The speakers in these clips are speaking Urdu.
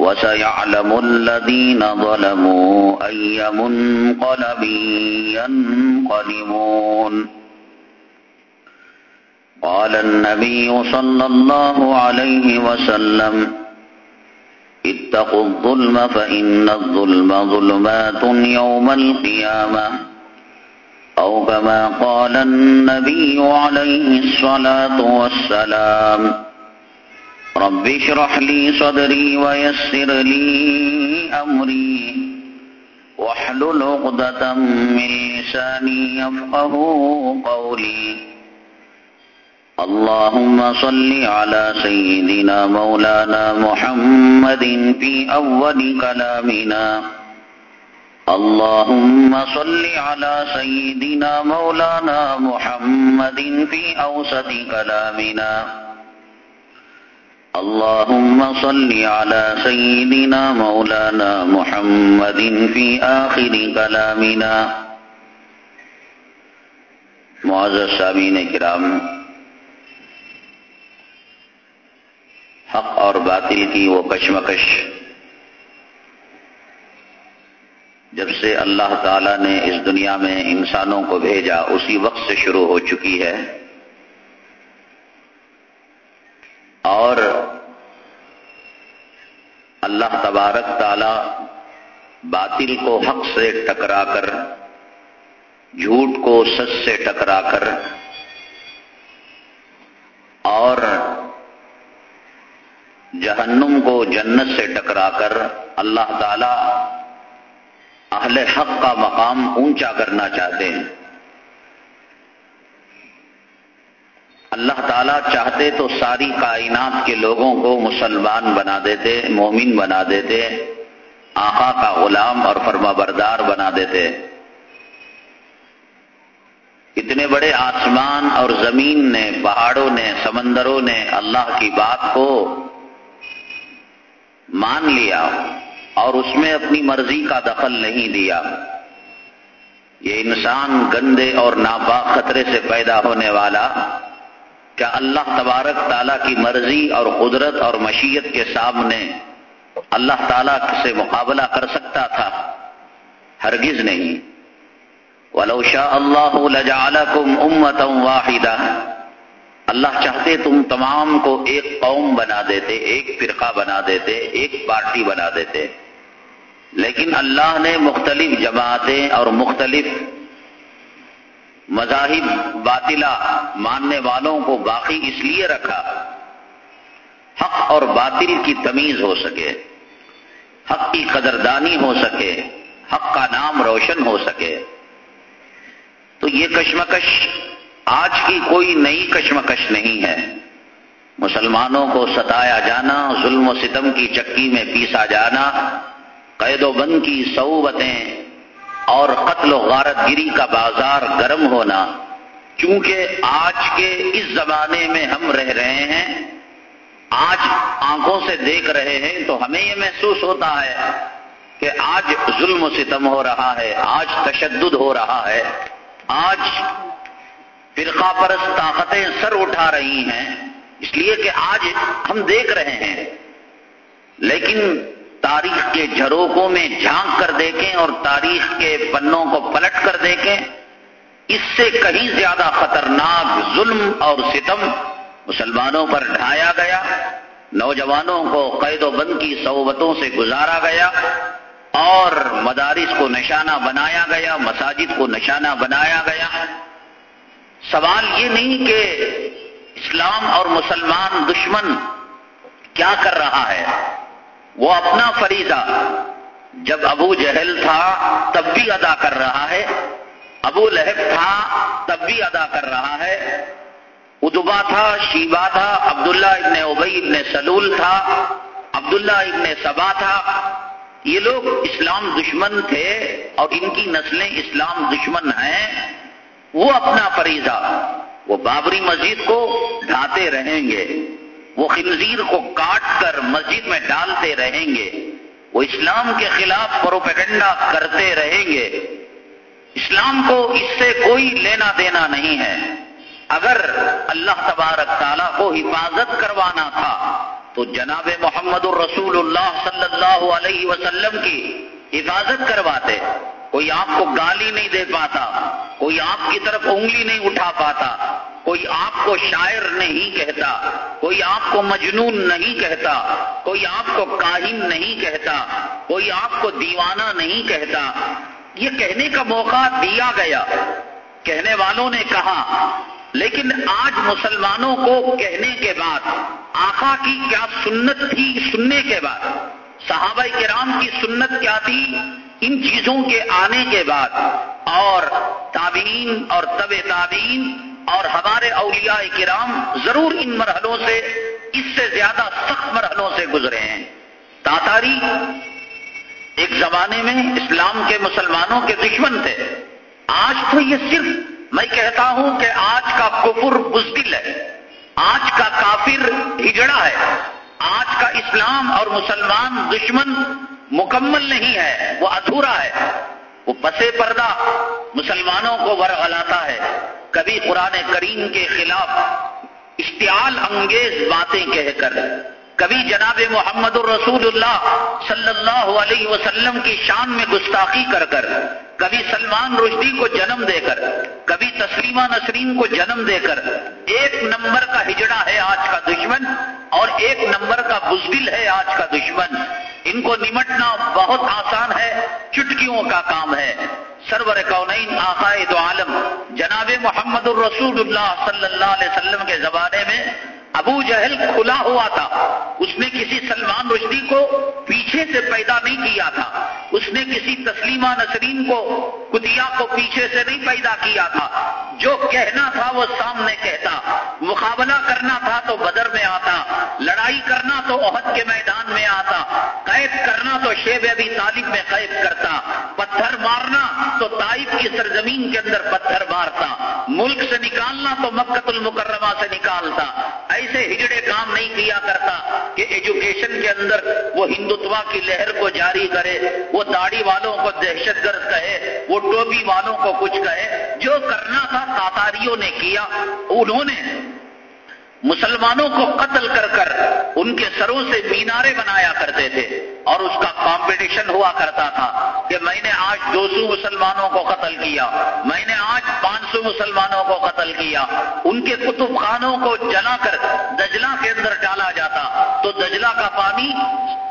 وسيعلم الذين ظلموا أي منقلب ينقلبون. قال النبي صلى الله عليه وسلم اتقوا الظلم فإن الظلم ظلمات يوم القيامة. أو كما قال النبي عليه الصلاة والسلام رب اشرح لي صدري ويسر لي أمري. واحلل عقدة من لساني يفقه قولي. اللهم صل على سيدنا مولانا محمد في أول كلامنا. اللهم صل على سيدنا مولانا محمد في أوسط كلامنا. اللهم صل على سيدنا مولانا محمد في آخر كلامنا. معزز سامین کرام، حق اور باطل کی وہ کشمکش جب سے اللہ تعالی نے اس دنیا میں انسانوں کو بھیجا، اسی وقت سے شروع ہو چکی ہے۔ اور اللہ تبارک تعالی باطل کو حق سے ٹکرا کر، جھوٹ کو سچ سے ٹکرا کر، اور جہنم کو جنت سے ٹکرا کر اللہ تعالی اہل حق کا مقام اونچا کرنا چاہتے ہیں۔ اللہ تعالیٰ چاہتے تو ساری کائنات کے لوگوں کو مسلمان بنا دیتے، مومن بنا دیتے، آقا کا غلام اور فرما بردار بنا دیتے۔ اتنے بڑے آسمان اور زمین نے، پہاڑوں نے، سمندروں نے اللہ کی بات کو مان لیا اور اس میں اپنی مرضی کا دخل نہیں دیا۔ یہ انسان گندے اور ناپاک خطرے سے پیدا ہونے والا کیا اللہ تبارک تعالیٰ کی مرضی اور قدرت اور مشیت کے سامنے اللہ تعالیٰ سے مقابلہ کر سکتا تھا، ہرگز نہیں۔ ولو شاء اللہ لجعلکم امتا واحدہ اللہ چاہتے تم تمام کو ایک قوم بنا دیتے، ایک فرقہ بنا دیتے، ایک پارٹی بنا دیتے۔ لیکن اللہ نے مختلف جماعتیں اور مختلف مذاہب باطلا ماننے والوں کو باقی اس لیے رکھا حق اور باطل کی تمیز ہو سکے، حق کی قدردانی ہو سکے، حق کا نام روشن ہو سکے۔ تو یہ کشمکش آج کی کوئی نئی کشمکش نہیں ہے۔ مسلمانوں کو ستایا جانا، ظلم و ستم کی چکی میں پیسا جانا، قید و بند کی صعوبتیں اور قتل و غارت گری کا بازار گرم ہونا، چونکہ آج کے اس زمانے میں ہم رہ رہے ہیں، آج آنکھوں سے دیکھ رہے ہیں تو ہمیں یہ محسوس ہوتا ہے کہ آج ظلم و ستم ہو رہا ہے، آج تشدد ہو رہا ہے، آج فرقہ پرست طاقتیں سر اٹھا رہی ہیں، اس لیے کہ آج ہم دیکھ رہے ہیں۔ لیکن تاریخ کے جھروکوں میں جھانک کر دیکھیں اور تاریخ کے پنوں کو پلٹ کر دیکھیں، اس سے کہیں زیادہ خطرناک ظلم اور ستم مسلمانوں پر ڈھایا گیا، نوجوانوں کو قید و بند کی صوبتوں سے گزارا گیا اور مدارس کو نشانہ بنایا گیا، مساجد کو نشانہ بنایا گیا۔ سوال یہ نہیں کہ اسلام اور مسلمان دشمن کیا کر رہا ہے۔ وہ اپنا فریضہ، جب ابو جہل تھا تب بھی ادا کر رہا ہے، ابو لہب تھا تب بھی ادا کر رہا ہے، ادبا تھا شیبا تھا، عبداللہ ابن ابئی ابن سلول تھا، عبداللہ ابن سبا تھا۔ یہ لوگ اسلام دشمن تھے اور ان کی نسلیں اسلام دشمن ہیں۔ وہ اپنا فریضہ، وہ بابری مسجد کو ڈھاتے رہیں گے۔ وہ خنزیر کو کاٹ کر مسجد میں ڈالتے رہیں گے، وہ اسلام کے خلاف پروپیگنڈا کرتے رہیں گے۔ اسلام کو اس سے کوئی لینا دینا نہیں ہے۔ اگر اللہ تبارک تعالیٰ کو حفاظت کروانا تھا، تو جناب محمد الرسول اللہ صلی اللہ علیہ وسلم کی حفاظت کرواتے۔ کوئی آپ کو گالی نہیں دے پاتا، کوئی آپ کی طرف انگلی نہیں اٹھا پاتا۔ کوئی آپ کو شاعر نہیں کہتا، کوئی آپ کو مجنون نہیں کہتا، کوئی آپ کو کاہن نہیں کہتا، کوئی آپ کو دیوانہ نہیں کہتا۔ یہ کہنے کا موقع دیا گیا۔ کہنے والوں نے کہا، لیکن آج مسلمانوں کو کہنے کے بعد، آقا کی کیا سنت تھی سننے کے بعد؟ صحابہ کرام کی سنت کیا تھی؟ ان چیزوں کے آنے کے بعد اور تابعین اور طب تابعین اور ہمارے اولیاء کرام ضرور ان مرحلوں سے، اس سے زیادہ سخت مرحلوں سے گزرے ہیں۔ تاتاری ایک زمانے میں اسلام کے مسلمانوں کے دشمن تھے۔ آج تو یہ صرف میں کہتا ہوں کہ آج کا کفر بزدل ہے۔ آج کا کافر ہجڑا ہے۔ آج کا اسلام اور مسلمان دشمن مکمل نہیں ہے، وہ ادھورا ہے۔ وہ پسے پردہ مسلمانوں کو ورغلاتا ہے۔ کبھی قرآن کریم کے خلاف اشتعال انگیز باتیں کہہ کر کبھی جناب محمد الرسول اللہ صلی اللہ علیہ وسلم کی شان میں گستاخی کر کر، کبھی سلمان رشدی کو جنم دے کر، کبھی تسلیمہ نسرین کو جنم دے کر، ایک نمبر کا ہجڑا ہے آج کا دشمن اور ایک نمبر کا بزدل ہے آج کا دشمن۔ ان کو نمٹنا بہت آسان ہے، چٹکیوں کا کام ہے۔ سرور کونین آقائد عالم، جناب محمد الرسول اللہ صلی اللہ علیہ وسلم کے زمانے میں ابو جہل کھلا ہوا تھا۔ اس نے کسی سلمان رشدی کو پیچھے سے پیدا نہیں کیا تھا۔ اس نے کسی تسلیمہ نسرین کو کتیا کو پیچھے سے نہیں پیدا کیا تھا۔ جو کہنا تھا وہ سامنے کہتا۔ مقابلہ کرنا تھا تو بدر میں آتا۔ لڑائی کرنا تو عہد کے میدان میں آتا۔ قید کرنا تو شیب ابھی طالب میں قید کرتا۔ پتھر مارنا تو تائف کی سرزمین کے اندر پتھر مارتا۔ ملک سے نکالنا تو مکت المکرمہ سے نکالتا۔ ایسے ہجڑے کام نہیں کیا کرتا کہ ایجوکیشن کے اندر وہ ہندوتوا کی لہر کو جاری کرے، وہ داڑھی والوں کو دہشت گرد کہے، وہ ٹوپی والوں کو کچھ کہے، جو کرنا تھا تاتاریوں نے کیا۔ انہوں نے مسلمانوں کو قتل کر کر ان کے سروں سے مینارے بنایا کرتے تھے۔ اور اس کا کمپٹیشن ہوا کرتا تھا کہ میں نے آج دو سو مسلمانوں کو قتل کیا، میں نے آج پانچ سو مسلمانوں کو قتل کیا۔ ان کے کتب خانوں کو جلا کر دجلہ کے اندر ڈالا جاتا، تو دجلہ کا پانی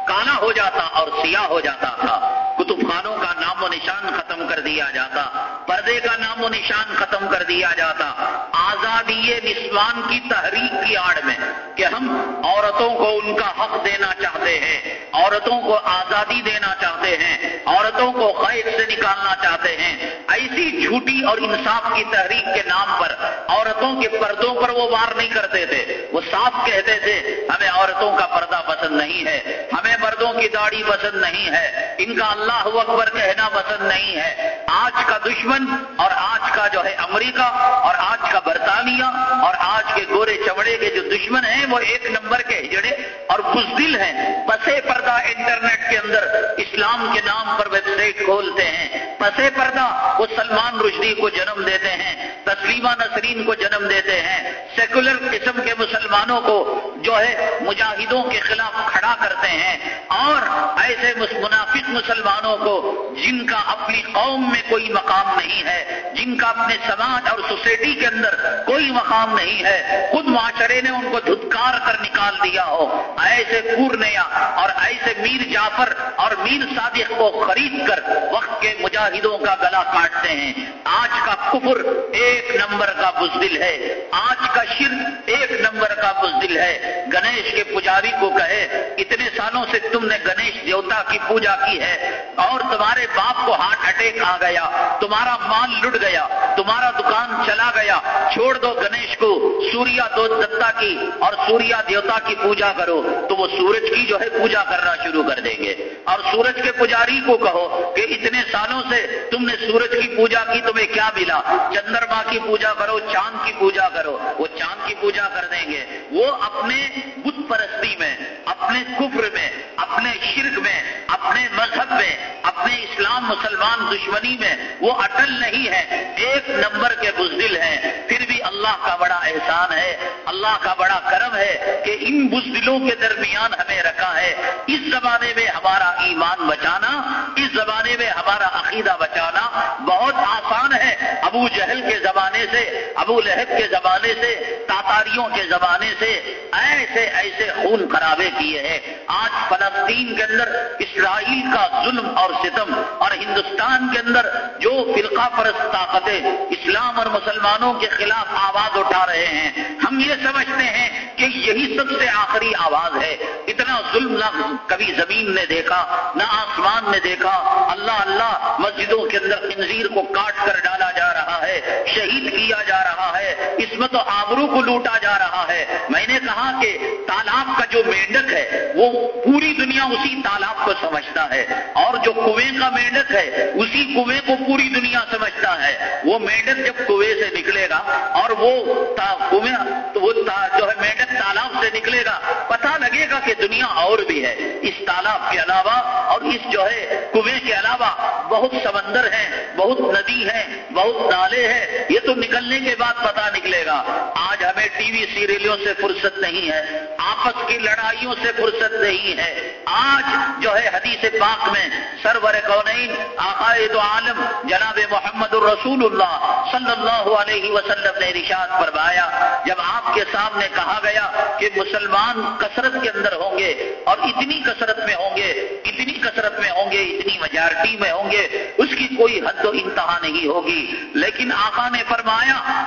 کالا ہو جاتا اور سیاہ ہو جاتا تھا۔ کتب خانوں کا نام و نشان ختم کر دیا جاتا، پردے کا نام و نشان ختم کر دیا جاتا۔ آزادی نسوان کی تحریک کی آڑ میں کہ ہم عورتوں کو ان کا حق دینا چاہتے ہیں، عورتوں کو آزادی دینا چاہتے ہیں، عورتوں کو قید سے نکالنا چاہتے ہیں۔ ایسی جھوٹی اور انصاف کی تحریک کے نام پر عورتوں کے پردوں پر وہ وار نہیں کرتے تھے۔ وہ صاف کہتے تھے، ہمیں عورتوں کا پردہ پسند نہیں ہے، ہمیں مردوں کی داڑھی پسند نہیں ہے۔ ان کا اللہ اللہ اکبر کہنا پسند نہیں ہے۔ آج کا دشمن اور آج کا جو ہے امریکہ اور آج کا برطانیہ اور آج کے گورے چمڑے کے جو دشمن ہیں، وہ ایک نمبر کے ہجڑے اور بزدل ہیں۔ پسے پردہ انٹرنیٹ کے اندر اسلام کے نام پر ویب سائٹ کھولتے ہیں، پسے پردہ وہ سلمان رشدی کو جنم دیتے ہیں، تسلیمہ نسرین کو جنم دیتے ہیں، سیکولر قسم کے مسلمانوں کو جو ہے مجاہدوں کے خلاف کھڑا کرتے ہیں اور ایسے منافق مسلمانوں کو جن کا اپنی قوم میں کوئی مقام نہیں ہے، جن کا اپنے سماج اور سوسائٹی کے اندر کوئی مقام نہیں ہے، خود معاشرے نے ان کو دھتکار کر نکال دیا ہو، ایسے پورنیا اور ایسے میر جعفر اور میر صادق کو خرید کر وقت کے مجاہدوں کا گلا کاٹتے ہیں۔ آج کا کفر ایک نمبر کا بزدل ہے۔ آج کا شرک ایک نمبر کا بزدل ہے۔ گنیش کے پجاری کو کہے، اتنے سالوں سے تم نے گنیش دیوتا کی پوجا کی ہے اور تمہارے باپ کو ہارٹ اٹیک آ گیا، تمہارا مال لٹ گیا، تمہارا دکان چلا گیا۔ چھوڑ دو گنیش کو، سوریا دو دتا کی اور سوریا دیوتا کی پوجا کرو۔ تو وہ سورج کی جو ہے پوجا کرنا شروع کر دیں گے۔ اور سورج کے پجاری کو کہو کہ اتنے سالوں سے تم نے سورج کی پوجا کی، تمہیں کیا ملا؟ چندرما کی پوجا کرو، چاند کی پوجا کرو۔ وہ چاند کی پوجا کر دیں گے۔ وہ اپنے بت پرستی میں، اپنے کفر میں، اپنے شرک میں، اپنے مذہب میں، اپنے اسلام مسلمان دشمنی میں، وہ اٹل نہیں ہے، ایک نمبر کے بزدل ہیں۔ پھر بھی اللہ کا بڑا احسان ہے، اللہ کا بڑا کرم ہے کہ ان بزدلوں کے درمیان ہمیں رکھا ہے۔ اس زمانے میں ہمارا ایمان بچانا، اس زمانے میں ہمارا عقیدہ بچانا بہت آسان ہے۔ ابو جہل کے زمانے سے، ابو لہب کے زمانے سے، تاتاریوں کے زمانے سے، ایسے ایسے خون خرابے کیے ہیں۔ آج فلسطین کے اندر اسرائیل کا ظلم اور ستم اور ہندوستان کے اندر جو فرقہ پرست طاقتیں اسلام اور مسلمانوں کے خلاف آواز اٹھا رہے ہیں، ہم یہ سمجھتے ہیں کہ یہی سب سے آخری آواز ہے۔ اتنا ظلم نہ کبھی زمین نے دیکھا، نہ آسمان نے دیکھا۔ اللہ اللہ، مسجدوں کے اندر خنزیر کو کاٹ کر ڈالا جا رہا ہے، شہید کیا جا رہا ہے عصمت و آبرو کو لوٹا جا رہا ہے۔ میں نے کہا کہ تالاب کا جو مینڈک ہے، وہ پوری دنیا اسی تالاب کو سمجھتا ہے۔ اور جو کنویں کا مینڈک ہے، اسی کنویں کو پوری دنیا سمجھتا ہے۔ وہ مینڈک جب کنویں سے نکلے گا اور وہ کنویں وہ جو ہے مینڈک تالاب سے نکلے گا پتا لگے گا کہ دنیا اور بھی ہے۔ اس تالاب کے علاوہ اور اس جو ہے کنویں کے علاوہ بہت سمندر ہیں، بہت ندی ہیں، بہت نالے ہیں۔ یہ تو نکلنے کے بعد پتا نکلے گا۔ آج ہمیں ٹی وی سیریلوں سے فرصت نہیں ہے۔ آپ آپس کی لڑائیوں سے فرصت نہیں ہے۔ آج جو ہے حدیث پاک میں سرور کونین عقائد عالم جناب محمد الرسول اللہ صلی اللہ علیہ وسلم نے رشاد فرمایا، جب آپ کے سامنے کہا گیا کہ مسلمان کثرت کے اندر ہوں گے اور اتنی کثرت میں ہوں گے، اتنی کثرت میں ہوں گے، اتنی میجارٹی میں ہوں گے، اس کی کوئی حد و انتہا نہیں ہوگی۔ لیکن آقا نے فرمایا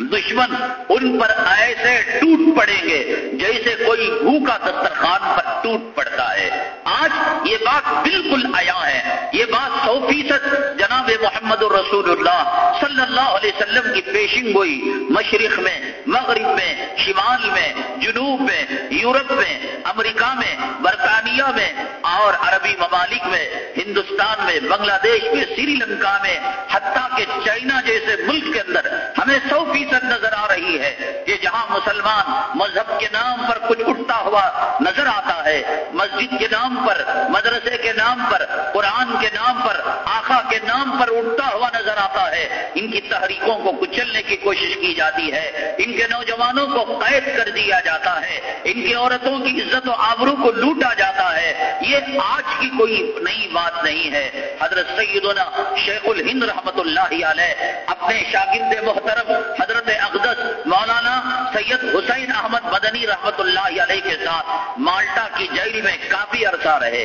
دشمن ان پر ایسے ٹوٹ پڑیں گے جیسے کوئی بھوکا دسترخوان پر ٹوٹ پڑتا ہے۔ آج یہ بات بالکل آیا ہے۔ یہ بات سو فیصد جناب محمد الرسول اللہ صلی اللہ علیہ وسلم کی پیشنگ ہوئی مشرق میں، مغرب میں، شمال میں، جنوب میں، یورپ میں، امریکہ میں، برطانیہ میں اور عربی ممالک میں، ہندوستان میں، بنگلہ دیش میں، سری لنکا میں، حتیٰ کہ چائنا جیسے ملک کے اندر ہمیں سو فیصد نظر آ رہی ہے کہ جہاں مسلمان مذہب کے نام پر کچھ اٹھتا ہوا نظر آتا ہے، مسجد کے نام پر، مدرسے کے نام پر، قرآن کے نام پر آخا کے نام پر اٹھتا ہوا نظر آتا ہے، ان کی تحریکوں کو کچلنے کی کوشش کی جاتی ہے، ان کے نوجوانوں کو قید کر دیا جاتا ہے، ان کی عورتوں کی عزت و آبرو کو لوٹا جاتا ہے، یہ آج کی کوئی نئی بات نہیں ہے۔ حضرت سیدنا شیخ الہند رحمت اللہ علیہ اپنے شاگرد محترم حضرت حضرت اقدس مولانا سید حسین احمد مدنی رحمت اللہ علیہ کے ساتھ مالٹا کی جیل میں کافی عرصہ رہے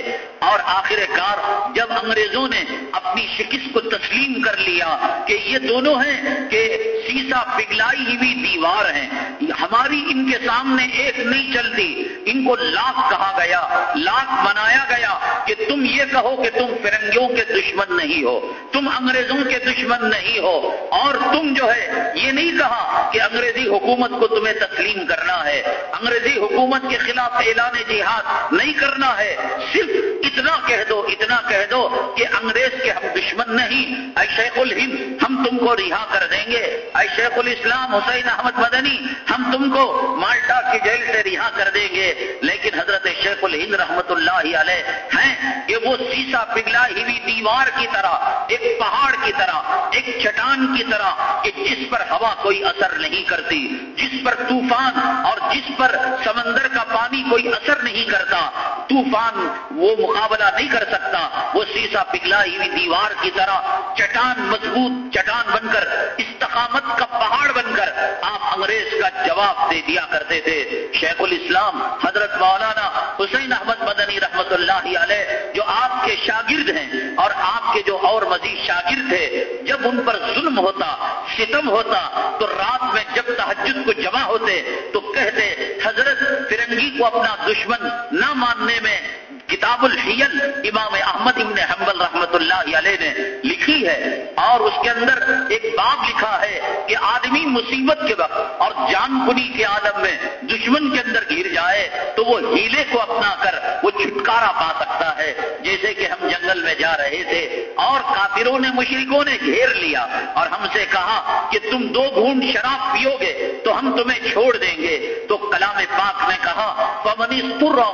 اور آخر کار جب انگریزوں نے اپنی شکست کو تسلیم کر لیا کہ یہ دونوں ہیں کہ سیسا پگلائی ہوئی دیوار ہیں، ہماری ان کے سامنے ایک نہیں چلتی، ان کو لاکھ کہا گیا، لاکھ بنایا گیا کہ تم یہ کہو کہ تم فرنگیوں کے دشمن نہیں ہو، تم انگریزوں کے دشمن نہیں ہو، اور تم جو ہے یہ نہیں کہا کہ انگریزی حکومت کو تمہیں تسلیم کرنا ہے۔ انگریزی حکومت کے خلاف اعلان جہاد نہیں کرنا ہے۔ صرف اتنا کہہ دو، اتنا کہہ دو کہ انگریز کے ہم دشمن نہیں۔ اے شیخ الہند، ہم تم کو رہا کر دیں گے۔ اے شیخ الاسلام حسین احمد مدنی، ہم تم کو مالٹا کی جیل سے رہا کر دیں گے۔ لیکن حضرت شیخ الہند رحمت اللہ علیہ ہیں کہ وہ سیسا پگھلا ہی دیوار کی طرح، ایک پہاڑ کی طرح، ایک چٹان کی طرح کہ جس پر ہوا کوئی اثر نہیں کرتی، جس پر طوفان اور جس پر سمندر کا پانی کوئی اثر نہیں کرتا، طوفان وہ مقابلہ نہیں کر سکتا، وہ سیسا پگھلا ہی بھی دیوار کی طرح چٹان مضبوط چٹان بن کر، استقامت کا پہاڑ بن کر آپ انگریز کا جواب دے دیا کرتے تھے۔ شیخ الاسلام حضرت مولانا حسین احمد مدنی رحمت اللہ علیہ، جو آپ کے شاگرد ہیں اور آپ کے جو اور مزید شاگرد تھے، جب ان پر ظلم ہوتا، ستم ہوتا تو رات میں جب تحجد کو جمع ہوتے تو کہتے حضرت فرنگی کو اپنا دشمن نہ ماننے میں کتاب الحیل امام احمد ابن حنبل رحمت اللہ علیہ نے لکھی ہے اور اس کے اندر ایک باب لکھا ہے کہ آدمی مصیبت کے وقت اور جان کنی کے عالم میں دشمن کے اندر گر جائے تو وہ ہیلے کو اپنا کر وہ چھٹکارا پا سکتا ہے۔ جیسے کہ ہم جنگل میں جا رہے تھے اور کافروں نے مشرکوں نے گھیر لیا اور ہم سے کہا کہ تم دو گھونٹ شراب پیو گے تو ہم تمہیں چھوڑ دیں گے۔ تو کلام پاک نے کہا پمنی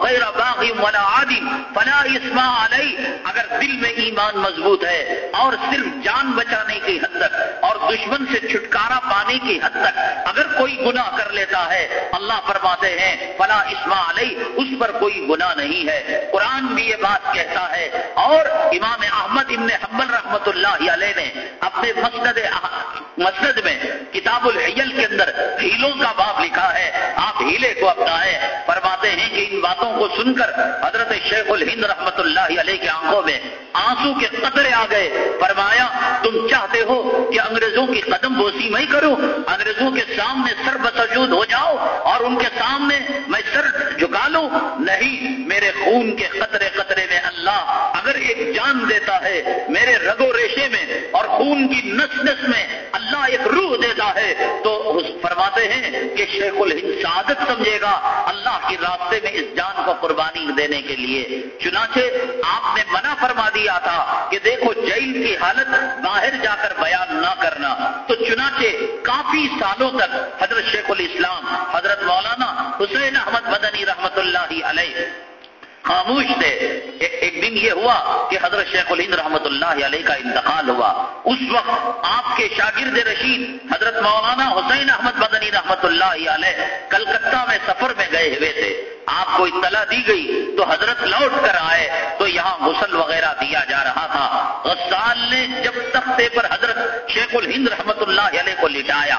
غیر باغی ولا عادی فلا اسما علیہ اگر دل میں ایمان مضبوط ہے اور صرف جان بچانے کی حد تک اور دشمن سے چھٹکارا پانے کی حد تک اگر کوئی گناہ کر لیتا ہے، اللہ فرماتے ہیں، فلا اسما علیہ اس پر کوئی گناہ نہیں ہے۔ قرآن بھی یہ بات کہتا ہے، اور امام احمد ابن حمل رحمت اللہ علیہ نے اپنے مسند مسجد میں کتاب الحیل کے اندر ہیلوں کا باب لکھا ہے، آپ ہیلے کو اپنائیں۔ فرماتے ہیں کہ ان باتوں کو سن کر حضرت شیخ الہند رحمت اللہ علیہ کے آنکھوں میں آنسو کے قطرے آ گئے۔ فرمایا، تم چاہتے ہو کہ انگریزوں کی قدم بوسی میں کروں؟ انگریزوں کے سامنے سر بسجود ہو جاؤ اور ان کے سامنے میں سر جھکا لوں؟ نہیں، میرے خون کے قطرے قطرے میں اللہ اگر ایک جان دیتا ہے، میرے رگو ریشے میں اور خون کی نس نس میں اللہ ایک روح دیتا ہے، تو فرماتے ہیں کہ شیخ الہند سعادت سمجھے گا اللہ کے راستے میں اس جان کو قربانی دینے کے لیے۔ چنانچہ آپ نے منع فرما دیا تھا کہ دیکھو جیل کی حالت باہر جا کر بیان نہ کرنا۔ تو چنانچہ کافی سالوں تک حضرت شیخ الاسلام، حضرت مولانا حسین احمد مدنی رحمت اللہ علیہ خاموش تھے۔ ایک دن یہ ہوا کہ حضرت شیخ الہند رحمت اللہ علیہ کا انتقال ہوا۔ اس وقت آپ کے شاگرد رشید، حضرت مولانا حسین احمد مدنی رحمت اللہ علیہ کلکتہ میں سفر میں گئے ہوئے تھے۔ آپ کو اطلاع دی گئی تو حضرت لوٹ کر آئے تو یہاں غسل وغیرہ دیا جا رہا تھا۔ غسال نے جب تختے پر حضرت شیخ الہند رحمت اللہ علیہ کو لٹایا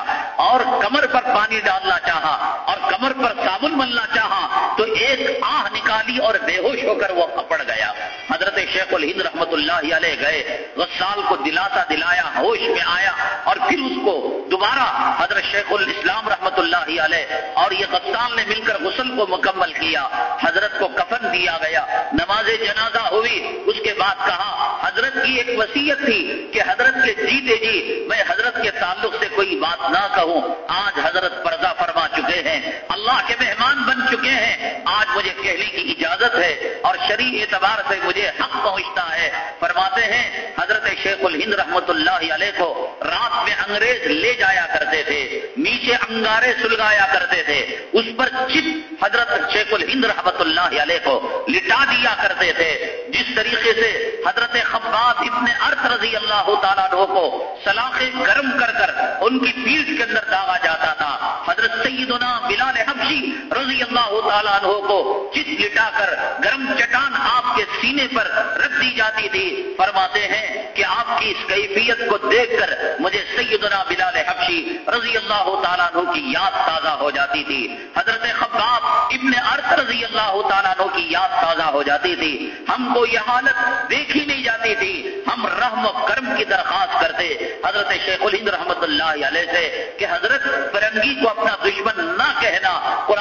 اور کمر پر پانی ڈالنا چاہا اور کمر پر صابن ملنا چاہا تو ایک آہ نکالی اور بے ہوش ہو کر وہ اپڑ گیا۔ حضرت شیخ الہند رحمت اللہ علیہ گئے، غسال کو دلاتا دلایا، ہوش میں آیا اور پھر اس کو دوبارہ حضرت شیخ الاسلام رحمت اللہ علیہ اور یہ غسال نے مل کر غسل کو مکمل کیا حضرت کو کفن دیا گیا نماز جنازہ ہوئی اس کے بعد کہا حضرت کی ایک وسیعت تھی کہ حضرت کے جیتے جی میں حضرت کے تعلق سے کوئی بات نہ کہوں آج حضرت پردہ فرما چکے ہیں اللہ کے مہمان بن چکے ہیں آج مجھے کہنے کی اجازت ہے اور شریع اعتبار سے مجھے حق پہنچتا ہے فرماتے ہیں حضرت شیخ الہند رحمت اللہ علیہ کو رات میں انگریز لے جایا کرتے تھے، نیچے انگارے سلگایا کرتے تھے، اس پر چپ حضرت شیخ الہند رحمت اللہ علیہ کو لٹا دیا کرتے تھے۔ جس طریقے سے حضرت خباب ابن ارتھ رضی اللہ تعالیٰ عنہ کو سلاخیں گرم کر کر ان کی پیٹ کے اندر داغا جاتا تھا، حضرت سیدنا بلال حبشی رضی اللہ تعالیٰ عنہ کو چت لٹا کر گرم چٹان آپ کے سینے پر رکھ دی جاتی تھی۔ فرماتے ہیں کہ آپ کی اس کیفیت کو دیکھ کر مجھے سیدنا بلال حبشی رضی اللہ تعالیٰ عنہ کی یاد تازہ ہو جاتی تھی۔ حضرت خباب ابن ارتھ رضی اللہ تعالیٰ عنہ کی یاد تازہ ہو جاتی تھی۔ ہم کو یہ حالت دیکھی نہیں جاتی تھی۔ ہم رحم و کرم کی درخواست کرتے۔ حضرت شیخ الہند رحمت اللہ علیہ سے کہ حضرت فرنگی کو اپنا دشمن نہ کہنا۔ قرآن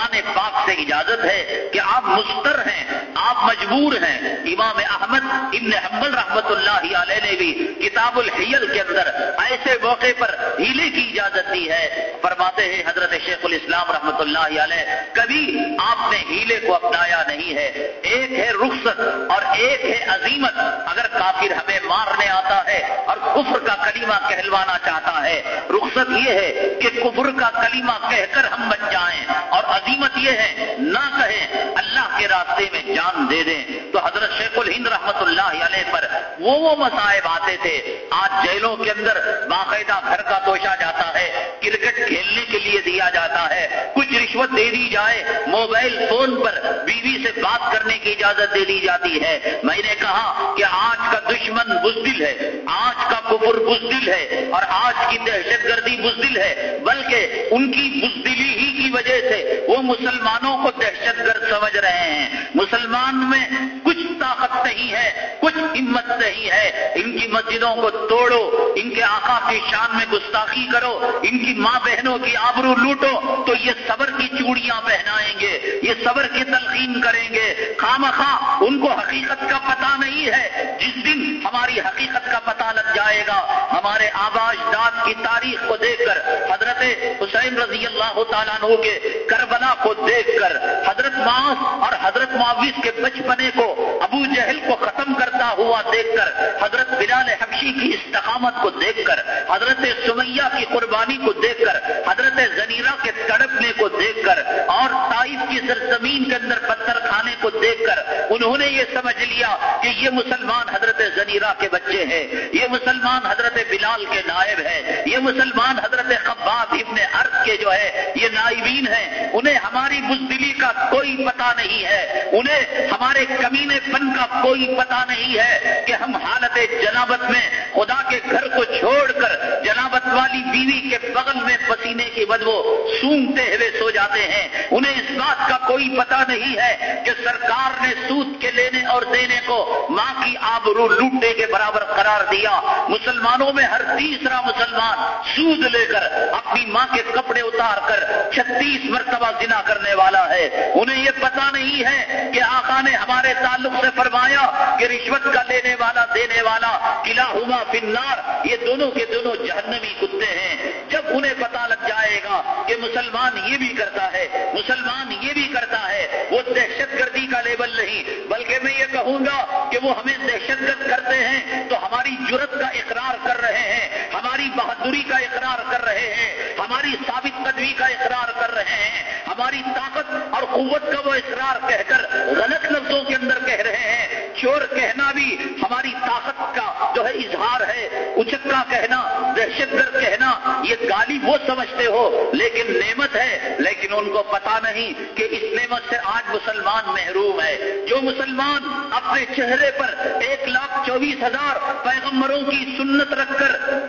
سے اجازت ہے کہ آپ مستر ہیں، آپ مجبور ہیں۔ امام احمد ابن حمل رحمت اللہ علیہ نے بھی کتاب الحیل کے اندر ایسے موقع پر ہیلے کی اجازت دی ہے۔ فرماتے ہیں، حضرت شیخ الاسلام رحمت اللہ علیہ، کبھی آپ نے ہیلے کو اپنایا نہیں ہے۔ ایک ہے رخصت اور ایک ہے عظیمت اگر کافر ہمیں مارنے آتا ہے اور کفر کا کلمہ کہلوانا چاہتا ہے، رخصت یہ ہے کہ کفر کا کلمہ کہہ کر ہم بچ جائیں۔ اور عظیمت یہ ہے نہ کہیں اللہ کے راستے میں جان دے دیں۔ تو حضرت شیخ الہند رحمت اللہ علیہ پر وہ وہ مسائب آتے تھے۔ آج جیلوں کے اندر باقاعدہ گھر کا توشا جاتا ہے۔ کرکٹ کھیلنے کے لیے دیا جاتا ہے۔ کچھ رشوت دے دی جائے۔ موبائل فون پر بیوی سے بات کرنے کی اجازت دے دی جاتی ہے۔ میں نے کہا کہ آج کا دشمن بزدل ہے۔ آج کا کفر بزدل ہے۔ اور آج کی دہشت گردی بزدل ہے۔ بلکہ ان کی بزدلی ہی کی وجہ سے وہ مسلمانوں کو دہشت گرد سمجھ رہے ہیں۔ مسلمان میں کچھ طاقت نہیں ہے، کچھ ہمت نہیں ہے۔ ان کی مسجدوں کو توڑو، ان کے آقا کی شان میں گستاخی کرو، ان کی ماں بہنوں کی آبرو لوٹو، تو یہ صبر کی چوڑیاں پہنائیں گے، یہ صبر کی تلقین کریں گے۔ خام خواہ ان کو حقیقت کا پتہ نہیں ہے۔ جس دن ہماری حقیقت کا پتہ لگ جائے گا۔ ہمارے آباش داد کی تاریخ کو دیکھ کر، حضرت حسین رضی اللہ تعالیٰ عنہ کے کربلا کو دیکھ کر، حضرت معاذ اور حضرت معاویز کے بچپنے کو ابو جہل کو ختم کرتا ہوا دیکھ کر حضرت بلال حبشی کی استقامت کو دیکھ کر، حضرت سمیہ کی قربانی کو دیکھ کر، حضرت زنیرہ کے تڑپنے کو دیکھ کر اور تائف کی سرزمین کے اندر پتھر کھانے کو دیکھ کر انہوں نے یہ سمجھ لیا کہ یہ مسلمان حضرت زنیرہ کے بچے ہیں، یہ مسلمان حضرت بلال کے نائب ہے یہ مسلمان حضرت خباب ابن عرض کے جو ہے یہ نائبین ہیں۔ انہیں ہماری بزدلی کا کوئی پتہ نہیں ہے۔ انہیں ہمارے کمینے پن کا کوئی پتہ نہیں ہے کہ ہم حالت جنابت میں خدا کے گھر کو چھوڑ کر جنابت والی بیوی کے بغل میں پسینے کی بدبو سونگتے ہوئے سو جاتے ہیں۔ انہیں اس بات کا کوئی پتہ نہیں ہے کہ سرکار نے سود کے لینے اور دینے کو ماں کی آبرو لوٹنے کے برابر قرار دیا۔ مسلمانوں میں ہر تیسرا مسلمان سود لے کر اپنی ماں کے کپڑے اتار کر چھتیس مرتبہ زنا کرنے والا ہے۔ انہیں یہ پتا نہیں ہے کہ آقا نے ہمارے تعلق سے فرمایا کہ رشوت کا لینے والا، دینے والا قلعہ ہما فنار یہ دونوں کے دونوں جہنمی کتے ہیں۔ جب انہیں پتا لگ جائے گا کہ مسلمان یہ بھی کرتا ہے، مسلمان یہ بھی کرتا ہے، وہ دہشت گردی کا لیبل نہیں، بلکہ میں یہ کہوں گا کہ وہ ہمیں دہشت گرد کرتے ہیں، تو ہماری جرت کا اقرار کر رہے ہیں، ہماری بہادری کا اقرار کر رہے ہیں، ہماری ثابت قدمی کا اقرار کر رہے ہیں، ہماری طاقت اور قوت کا وہ اقرار کہہ کر غلط لفظوں کے اندر کہہ رہے ہیں۔ چور کہنا بھی ہماری طاقت کا جو ہے اظہار ہے۔ اچکا کہنا، دہشت گرد کہنا، یہ گالی وہ سمجھتے ہو، لیکن نعمت ہے۔ لیکن ان کو پتا نہیں کہ اس نعمت سے آج مسلمان محروم ہے۔ جو مسلمان اپنے چہرے پر ایک لاکھ چوبیس ہزار پیغمبروں کی سنت رکھ کر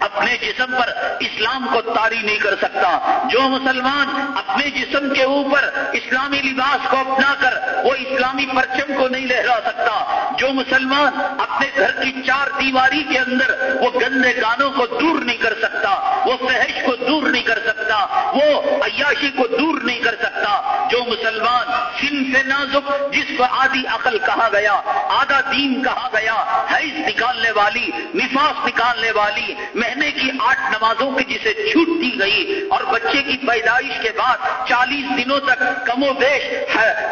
اپنے جسم پر اسلام کو تاری نہیں کر سکتا۔ جو مسلمان اپنے جسم کے اوپر اسلامی لباس کو اپنا کر وہ اسلامی پرچم کو نہیں لہرا سکتا۔ جو مسلمان اپنے گھر کی چار دیواری کے اندر وہ گندے گانوں کو دور نہیں کر سکتا، وہ فحش کو دور نہیں کر سکتا، وہ عیاشی کو دور نہیں کر سکتا۔ جو مسلمان سن سے نازک، جس کو آدھی عقل کہا گیا، آدھا دین کہا گیا، حیض نکالنے والی، نفاس نکالنے والی مہینے کی آٹھ نمازوں کی جسے چھوٹ دی گئی اور بچے کی پیدائش کے بعد چالیس دنوں تک کم و بیش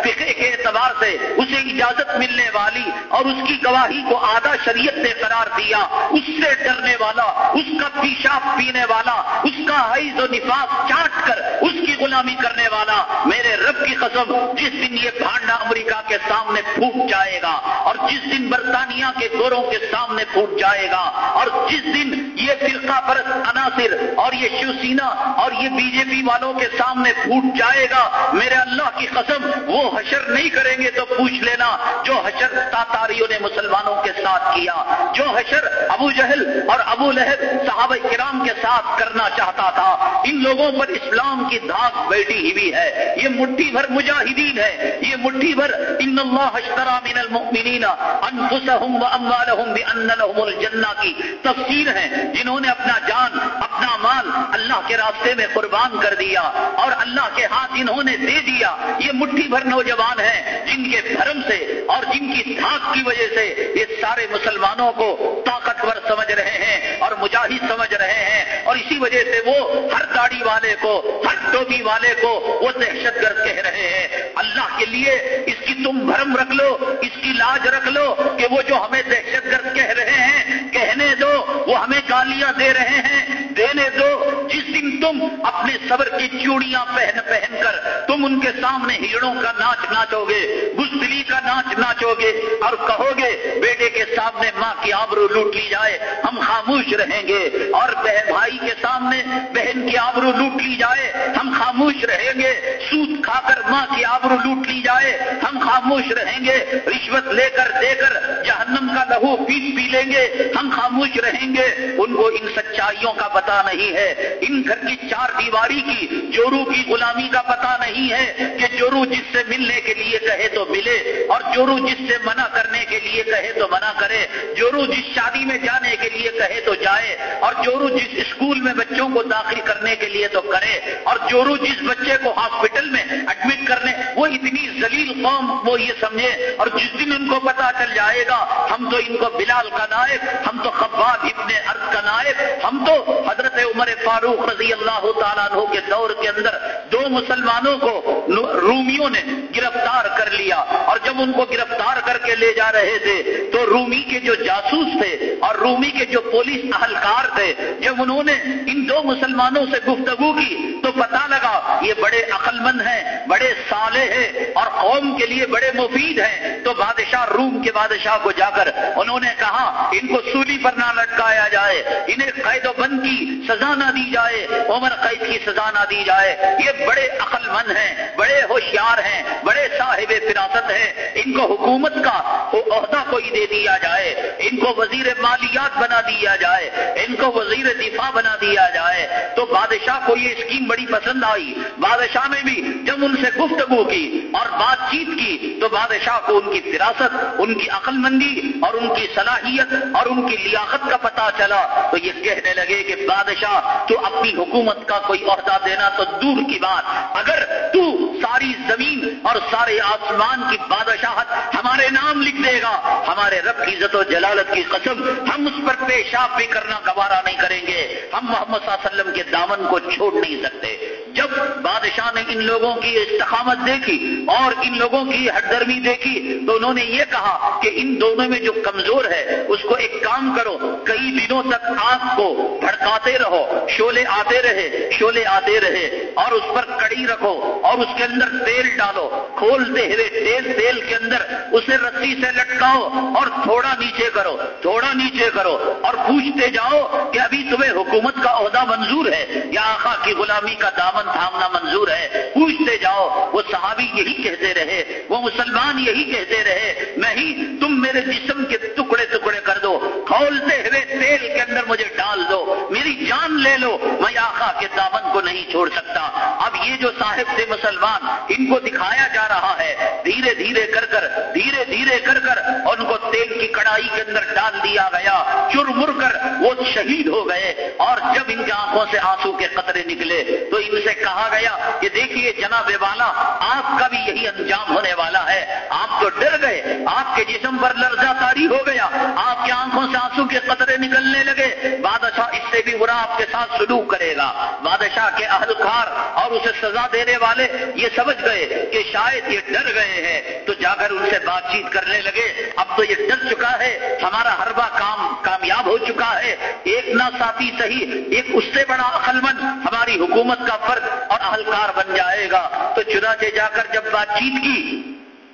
فقے کے اعتبار سے اسے اجازت ملنے والی اور اس کی گواہی کو آدھا شریعت نے قرار دیا، اس سے ڈرنے والا، اس کا پیشاب پینے والا، اس کا حیض و نفاس چاٹ کر اس کی غلامی کرنے والا۔ میرے رب کی قسم، جس دن یہ بھانڈا امریکہ کے سامنے پھوٹ جائے گا اور جس دن برطانیہ کے گوروں کے سامنے پھوٹ جائے گا اور جس دن یہ فرقہ پرست عناصر اور یہ شیو سینا اور یہ بی جے پی والوں کے سامنے پھوٹ جائے گا، میرے اللہ کی قسم، وہ حشر نہیں کریں گے تو پوچھ لینا جو حشر تاتاریوں نے مسلمانوں کے ساتھ کیا، جو حشر ابو جہل اور ابو لہب صحابہ کرام کے ساتھ کرنا چاہتا تھا۔ ان لوگوں پر اسلام کی دھاک بیٹھی ہوئی ہے۔ یہ مٹھی بھر مجاہدین ہے۔ یہ مٹھی بھر ان اللہ اشترا من المؤمنین انفسهم واموالهم بان لهم الجنہ کی تفسیر ہے۔ جنہوں نے اپنا جان، اپنا مال اللہ کے راستے میں قربان کر دیا اور اللہ کے ہاتھ انہوں نے دے دیا۔ یہ مٹھی بھر نوجوان ہیں جن کے دھرم سے اور جن کی دھاک کی وجہ سے یہ سارے مسلمانوں کو طاقتور سمجھ رہے ہیں اور مجاہد سمجھ رہے ہیں اور اسی وجہ سے وہ ہر گاڑی والے کو، ہر ٹوپی والے کو وہ دہشت گرد کہہ رہے ہیں۔ اللہ کے لیے اس کی تم بھرم رکھ لو، اس کی لاج رکھ لو کہ وہ جو ہمیں دہشت گرد کہہ رہے ہیں کہنے دو وہ ہمیں گالیاں دے رہے ہیں دینے دو جس دن تم اپنے صبر کی چوڑیاں پہن پہن کر تم ان کے سامنے ہیڑوں کا ناچ ناچو گے بزدلی کا ناچ ناچو گے اور کہو گے بیٹے کے سامنے ماں کی کی آبرو لوٹ لی جائے، ہم خاموش رہیں گے۔ اور بہن بھائی کے سامنے بہن کی آبرو لوٹ لی جائے، ہم خاموش رہیں گے۔ سود کھا کر ماں کی آبرو لوٹ لی جائے، ہم خاموش رہیں گے۔ رشوت لے کر دے کر جہنم کا لہو پیس پی لیں گے، ہم خاموش رہیں گے۔ ان کو ان سچائیوں کا پتا نہیں ہے، ان گھر کی چار دیواری کی، جورو کی غلامی کا پتا نہیں ہے کہ جورو جس سے ملنے کے لیے کہے تو ملے اور جورو جس سے منع کرنے کے لیے کہے تو منع کرے۔ جورو جس شادی میں جانے کے لیے کہے تو جائے اور جورو جس اسکول میں بچوں کو داخل کرنے کے لیے تو کرے اور جورو جس بچے کو ہاسپٹل میں ایڈمٹ کرنے، وہ اتنی زلیل قوم وہ یہ سمجھے اور جس دن ان کو پتا چل جائے گا، ہم تو ان کو بلال کا نائب، ہم تو خباب ابن ارد کا نائب، ہم تو حضرت عمر فاروق رضی اللہ تعالیٰ عنہ کے دور کے اندر دو مسلمانوں کو رومیوں نے گرفتار کر لیا اور جب ان کو گرفتار کر کے لے جا رہے تھے تو رومی کے جو جاسوس تھے اور رومی کے جو پولیس اہلکار تھے، جب انہوں نے ان دو مسلمانوں سے گفتگو کی تو پتا لگا یہ بڑے عقل مند ہیں، بڑے سالے ہیں اور قوم کے لیے بڑے مفید ہیں۔ تو بادشاہ روم کے بادشاہ کو جا کر انہوں نے کہا، ان کو سولی پر نہ لٹکایا جائے، انہیں قید و بند کی سزا نہ دی جائے۔ عمر قید کی سزا نہ دی جائے۔ یہ بڑے عقل مند ہیں، بڑے ہوشیار ہیں، بڑے صاحب فراست ہیں۔ ان کو حکومت کا عہدہ کوئی دے دیا جائے، ان کو وزیر مالیات بنا دیا جائے، ان کو وزیر دفاع بنا دیا جائے۔ تو بادشاہ کو یہ اسکیم بڑی پسند آئی۔ بادشاہ نے بھی جب ان سے گفتگو کی اور بات چیت کی، تو بادشاہ کو ان کی فراست، ان کی عقل مندی اور ان کی صلاحیت اور ان کی لیاقت کا پتا چلا۔ تو یہ کہنے لگے کہ بادشاہ تو اپنی حکومت حکومت کا کوئی عہدہ دینا تو دور کی بات۔ اگر تو ساری زمین اور سارے آسمان کی بادشاہت ہمارے نام لکھ دے گا، ہمارے رب کی عزت و جلالت کی قسم ہم اس پر پیشاب بھی کرنا گوارا نہیں کریں گے۔ ہم محمد صلی اللہ علیہ وسلم کے دامن کو چھوڑ نہیں سکتے۔ جب بادشاہ نے ان لوگوں کی استقامت دیکھی اور ان لوگوں کی ہٹ درمی دیکھی تو انہوں نے یہ کہا کہ ان دونوں میں جو کمزور ہے ایک کام کرو، کئی دنوں تک آگ کو بھڑکاتے رہو شولے آتے رہے شولے آتے رہے، اور اس پر کڑی رکھو، اور اس کے اندر تیل ڈالو کھولتے ہوئے تیل تیل کے اندر اسے رسی سے لٹکاؤ، اور تھوڑا نیچے کرو، تھوڑا نیچے کرو، اور پوچھتے جاؤ کہ ابھی تمہیں حکومت کا عہدہ منظور ہے، یا آخا کی غلامی کا دامن تھامنا منظور ہے؟ پوچھتے جاؤ، وہ صحابی یہی کہتے رہے، وہ مسلمان یہی کہتے رہے نہیں تم میرے جسم کے ٹکڑے ٹکڑے کر دو کھولتے ہوئے تیل کے اندر مجھے ڈال دو۔ میری جان لے لو۔ میں آخا کے دامن کو نہیں چھوڑ سکتا۔ اب یہ جو صاحب تھے مسلمان، ان کو دکھایا جا رہا ہے۔ دھیرے دھیرے کر کر، دھیرے دھیرے کر کر ان کو تیل کی کڑائی کے اندر ڈال دیا گیا۔ چر مر کر وہ شہید ہو گئے۔ اور جب ان کی آنکھوں سے آنسو کے قطرے نکلے، تو ان سے کہا گیا کہ دیکھیے جناب والا، آپ کا بھی یہی انجام ہونے والا ہے۔ آپ تو ڈر گئے۔ آپ کے جسم پر لرزہ تاری ہو گیا۔ آپ کی آنکھوں سے آنسو کے قطرے نکلنے لگے۔ بادشاہ اس سے بھی برا آپ کے ساتھ سلوک کرے گا۔ بادشاہ کے اہلکار اور اسے سزا دینے والے یہ سمجھ گئے کہ شاید یہ ڈر گئے ہیں۔ تو جا کر ان سے بات چیت کرنے لگے۔ اب تو یہ ڈر چکا ہے۔ ہمارا ہربا کام کامیاب ہو چکا ہے۔ ایک نہ ساتھی صحیح، ایک اس سے بڑا مند ہماری حکومت کا فرد اور اہلکار بن جائے گا۔ تو چنانچہ جا کر جب بات چیت کی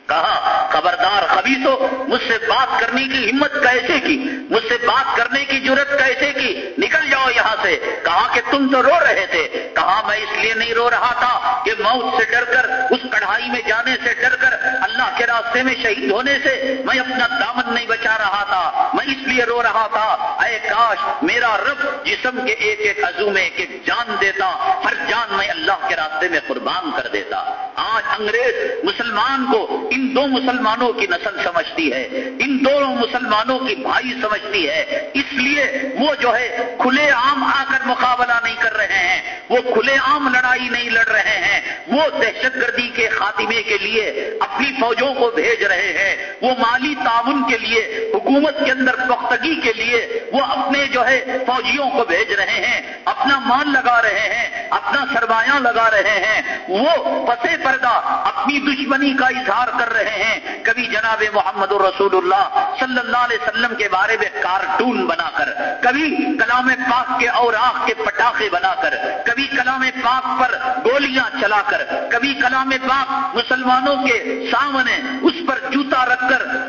کہا، خبردار خبیص ہو مجھ سے بات کرنے کی ہمت کیسے کی؟ مجھ سے بات کرنے کی ضرورت کیسے کی؟ نکل جاؤ یہاں سے۔ کہا کہ تم تو رو رہے تھے۔ کہا، میں اس لیے نہیں رو رہا تھا کہ موت سے ڈر کر، اس کڑھائی میں جانے سے ڈر کر، اللہ کے راستے میں شہید ہونے سے میں اپنا دامن نہیں بچا رہا تھا۔ میں اس لیے رو رہا تھا۔ اے کاش، میرا رب جسم کے ایک ایک عزو میں ایک ایک جان دیتا، ہر جان میں اللہ کے راستے میں قربان کر دیتا۔ آج انگریز مسلمان کو ان دو مسلمانوں کی نسل سمجھتی ہے، ان دونوں مسلمانوں کی بھائی سمجھتی ہے۔ اس لیے وہ جو ہے کھلے عام آ کر مقابلہ نہیں کر رہے ہیں، وہ کھلے عام لڑائی نہیں لڑ رہے ہیں۔ وہ دہشت گردی کے خاتمے کے لیے اپنی فوجوں کو بھیج رہے ہیں۔ وہ مالی تعاون کے لیے، حکومت کے اندر پختگی کے لیے وہ اپنے جو ہے فوجیوں کو بھیج رہے ہیں۔ اپنا مال لگا رہے ہیں، اپنا سرمایہ لگا رہے ہیں۔ وہ پسے پردہ اپنی دشمنی کا اظہار کر کر رہے ہیں۔ کبھی جناب محمد رسول اللہ صلی اللہ علیہ وسلم کے بارے میں کارٹون بنا کر، کبھی کلام پاک کے اور آخ کے پٹاخے بنا کر، کبھی کلام پاک پر گولیاں چلا کر، کبھی کلام پاک مسلمانوں کے سامنے اس پر جو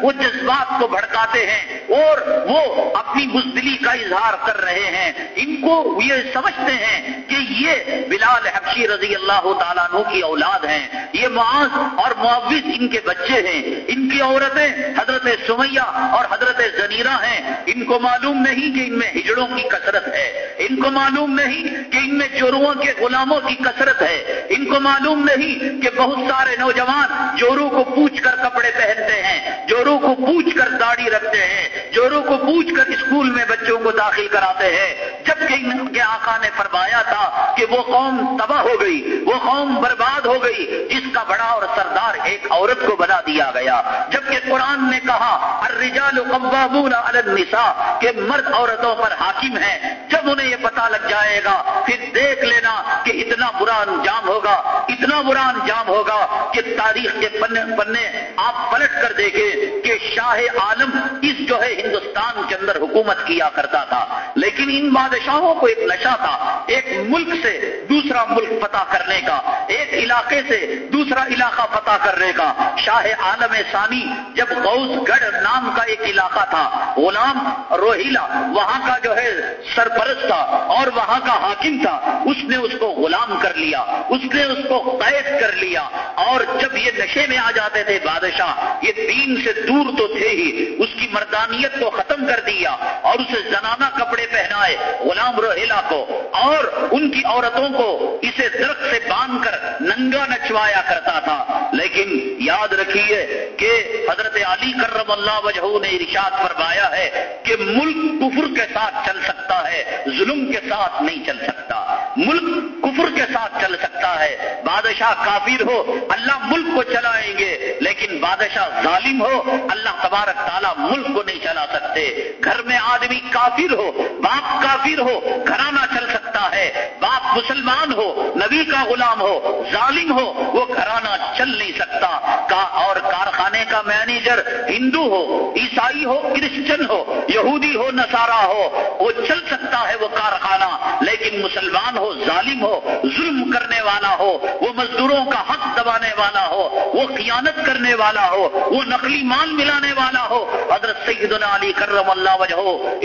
وہ جذبات کو بھڑکاتے ہیں اور وہ اپنی بزدلی کا اظہار کر رہے ہیں۔ ان کو یہ سمجھتے ہیں کہ یہ بلال حبشی رضی اللہ تعالیٰ عنہ کی اولاد ہیں۔ یہ معاذ اور معاوض ان کے بچے ہیں۔ ان کی عورتیں حضرت سمیہ اور حضرت زنیرہ ہیں۔ ان کو معلوم نہیں کہ ان میں ہجڑوں کی کثرت ہے۔ ان کو معلوم نہیں کہ ان میں چورووں کے غلاموں کی کثرت ہے۔ ان کو معلوم نہیں کہ بہت سارے نوجوان جورو کو پوچھ کر کپڑے پہنتے ہیں۔ جورو کو پوچھ کر داڑھی رکھتے ہیں جورو کو پوچھ کر اسکول میں بچوں کو داخل کراتے ہیں۔ جبکہ ان کے آقا نے فرمایا تھا کہ وہ قوم تباہ ہو گئی، وہ قوم برباد ہو گئی، جس کا بڑا اور سردار ایک عورت کو بنا دیا گیا۔ جبکہ قرآن نے کہا، الرجال قوامون علی النساء، کہ مرد عورتوں پر حاکم ہے جب انہیں یہ پتا لگ جائے گا، پھر دیکھ لینا کہ اتنا برا انجام ہوگا، اتنا برا انجام ہوگا کہ تاریخ کے پنے پنے آپ پلٹ کر دیکھیں۔ کہ شاہ عالم اس جو ہے ہندوستان کے اندر حکومت کیا کرتا تھا، لیکن ان بادشاہوں کو ایک نشہ تھا، ایک ملک سے دوسرا ملک فتح کرنے کا، ایک علاقے سے دوسرا علاقہ فتح کرنے کا۔ شاہ عالم ثانی جب غوث گڑھ نام کا ایک علاقہ تھا، غلام روہیلا وہاں کا جو ہے سرپرست تھا اور وہاں کا حاکم تھا، اس نے اس کو غلام کر لیا، اس نے اس کو قید کر لیا۔ اور جب یہ نشے میں آ جاتے تھے بادشاہ، یہ دین سے دور تو تھے ہی۔ اس کی مردانیت کو ختم کر دیا اور اسے زنانہ کپڑے پہنائے، غلام روہیلا کو اور ان کی عورتوں کو اسے درخت سے باندھ کر ننگا نچوایا کرتا تھا۔ لیکن یاد رکھیے کہ حضرت علی کرم اللہ وجہ نے ارشاد فرمایا ہے کہ ملک کفر کے ساتھ چل سکتا ہے، ظلم کے ساتھ نہیں چل سکتا۔ ملک کفر کے ساتھ چل سکتا ہے۔ بادشاہ کافر ہو، اللہ ملک کو چلائیں گے، لیکن بادشاہ ظالم ہو اللہ تبارک تعالیٰ ملک کو نہیں چلا سکتے۔ گھر میں آدمی کافر ہو، باپ کافر ہو، گھرانہ چل سکتا ہے۔ باپ مسلمان ہو، نبی کا غلام ہو، ظالم ہو، وہ گھرانہ چل نہیں سکتا۔ کا اور کارخانے کا مینیجر ہندو ہو، عیسائی ہو، کرسچن ہو، یہودی ہو، نصارہ ہو، وہ چل سکتا ہے وہ کارخانہ۔ لیکن مسلمان ہو، ظالم ہو، ظلم کرنے والا ہو، وہ مزدوروں کا حق دبانے والا ہو، وہ خیانت کرنے والا ہو، وہ نقلی مال ملانے والا ہو۔ حضرت سیدنا علی کرم اللہ وجہ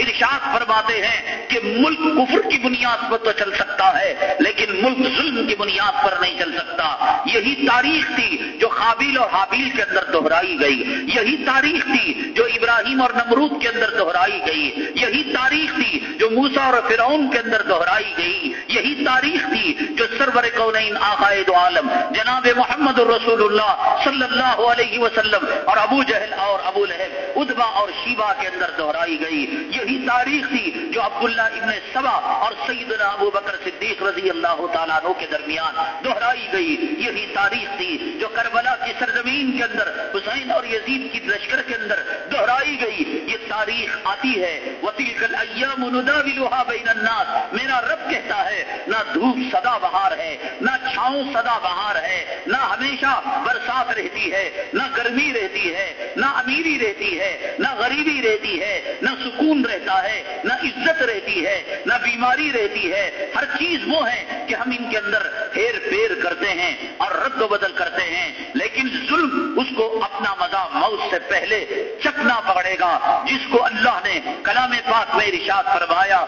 ارشاد فرماتے ہیں کہ ملک کفر کی بنیاد پر تو چل سکتا ہے، لیکن ملک ظلم کی بنیاد پر نہیں چل سکتا۔ یہی تاریخ تھی جو قابل اور حابیل کے اندر دہرائی گئی۔ یہی تاریخ تھی جو ابراہیم اور نمرود کے اندر دہرائی گئی۔ یہی تاریخ تھی جو موسا اور فرعون کے اندر دہرائی گئی۔ یہی تاریخ تھی جو سرور کونین آقائد عالم، جناب محمد الرسول اللہ صلی اللہ علیہ وسلم اور ابو جہل اور ابو لہب، ادبا اور شیبا کے اندر دہرائی گئی۔ یہی تاریخ تھی جو عبداللہ ابن سبا اور سیدنا ابو بکر صدیق رضی اللہ تعالیٰ عنہ کے درمیان دہرائی گئی۔ یہی تاریخ تھی جو کربلا کی سرزمین کے اندر، حسین اور یزید کی لشکر کے اندر دہرائی گئی۔ یہ تاریخ آتی ہے۔ وسیل کل ایام بین الناس۔ میرا رب کہتا ہے، نہ دھوپ سدا بہار ہے، نہ چھاؤں سدا بہار ہے، نہ ہمیشہ برسات رہتی ہے، نہ گرمی رہتی ہے نہ امیری رہتی ہے، نہ غریبی رہتی ہے، نہ سکون رہتا ہے، نہ عزت رہتی ہے، نہ بیماری رہتی ہے۔ ہر چیز وہ ہے کہ ہم ان کے اندر ہیر پھیر کرتے ہیں اور رد و بدل کرتے ہیں۔ لیکن ظلم اس کو اپنا مزہ موت سے پہلے چکنا پکڑے گا، جس کو اللہ نے کلام پاک میں رشاد فرمایا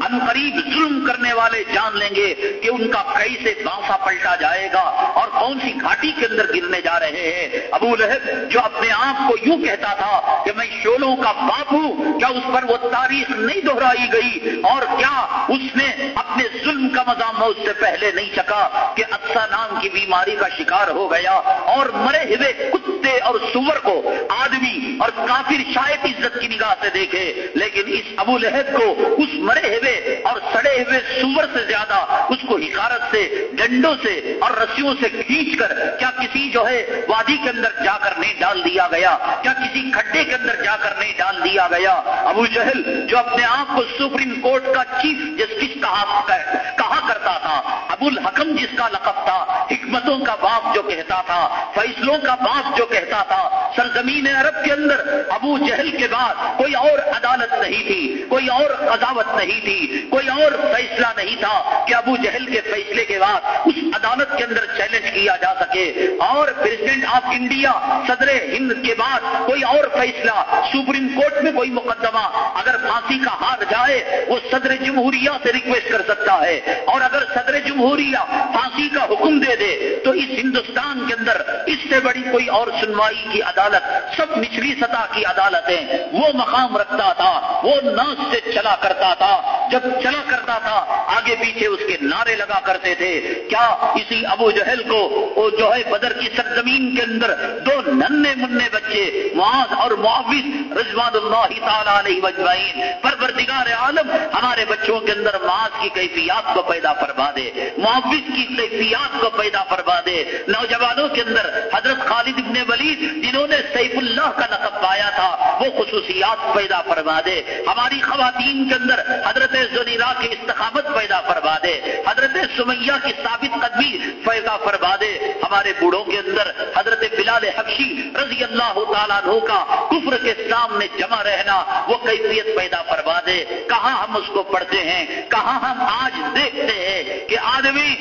ان قریب ظلم کرنے والے جان لیں گے کہ ان کا کیسے بانسا پلٹا جائے گا اور کون سی گھاٹی کے اندر گرنے جا رہے ہیں۔ ابو لہب جو اپنے آپ کو یوں کہتا تھا کہ میں شولوں کا باپ ہوں، کیا اس پر وہ تاریخ نہیں دہرائی گئی؟ اور کیا اس نے اپنے ظلم کا مزہ موت سے پہلے نہیں چکا کہ اکثر نام کی بیماری کا شکار ہو گیا اور مرے ہوئے کتے اور سور کو آدمی اور کافر شاید عزت کی نگاہ سے دیکھے، لیکن اس ابو لہب کو اس مرے ہوئے اور سڑے ہوئے سور سے زیادہ، اس کو حکارت سے، ڈنڈوں سے اور رسیوں سے کھینچ کر کیا کسی جو ہے وادی کے اندر جا کر نہیں ڈال دیا گیا؟ کیا کسی کھڈے کے اندر جا کر نہیں ڈال دیا گیا؟ ابو جہل جو اپنے آپ کو سپریم کورٹ کا چیف جسٹس کہا کہا کرتا تھا، ابو الحکم جس کا لقب تھا، حکمتوں کا باپ جو کہتا تھا، فیصلوں کا باپ جو کہتا تھا۔ سرزمین عرب کے اندر ابو جہل کے بعد کوئی اور عدالت نہیں تھی، کوئی اور قضاوت نہیں تھی، کوئی اور فیصلہ نہیں تھا کہ ابو جہل کے فیصلے کے بعد اس عدالت کے اندر چیلنج کیا جا سکے۔ اور پریزیڈنٹ آف انڈیا صدر ہند کے بعد کوئی اور فیصلہ، سپریم کورٹ میں کوئی مقدمہ اگر پھانسی کا ہار جائے، وہ صدر جمہوریہ سے ریکویسٹ کر سکتا ہے۔ اور اگر صدر جمہوریہ پھانسی کا حکم دے دے، تو اس ہندوستان کے اندر اس سے بڑی کوئی اور سنوائی کی عدالت، سب نچلی سطح کی عدالتیں، وہ مقام رکھتا تھا، وہ ناس سے چلا کرتا تھا۔ جب چلا کرتا تھا، آگے پیچھے اس کے نعرے لگا کرتے تھے۔ کیا اسی ابو جہل کو، وہ جو ہے بدر کی سرزمین کے اندر دو ننے مننے بچے، معاذ اور معاوض رضوان اللہ تعالیٰ علیہ وجوائین پروردگار عالم، ہمارے بچوں کے اندر معاذ کی کیفیات کو پیدا فرما دے۔ معاوض کی کیفیات کو پیدا فرما دے۔ نوجوانوں کے اندر حضرت خالد ابن ولید جنہوں نے سیف اللہ کا نقب پایا تھا، وہ خصوصیات پیدا فرما دے۔ ہماری خواتین کے اندر حضرت زنیرا کی استقامت پیدا فرما دے۔ حضرت سمیہ کی ثابت قدمی پیدا فرما دے۔ ہمارے بوڑھوں کے اندر حضرت بلال حبشی رضی اللہ تعالیٰ عنہ کا کفر کے سامنے جمع رہنا، وہ کیفیت پیدا فرما دے۔ کہاں ہم اس کو پڑھتے ہیں؟ کہاں ہم آج دیکھتے ہیں کہ آدمی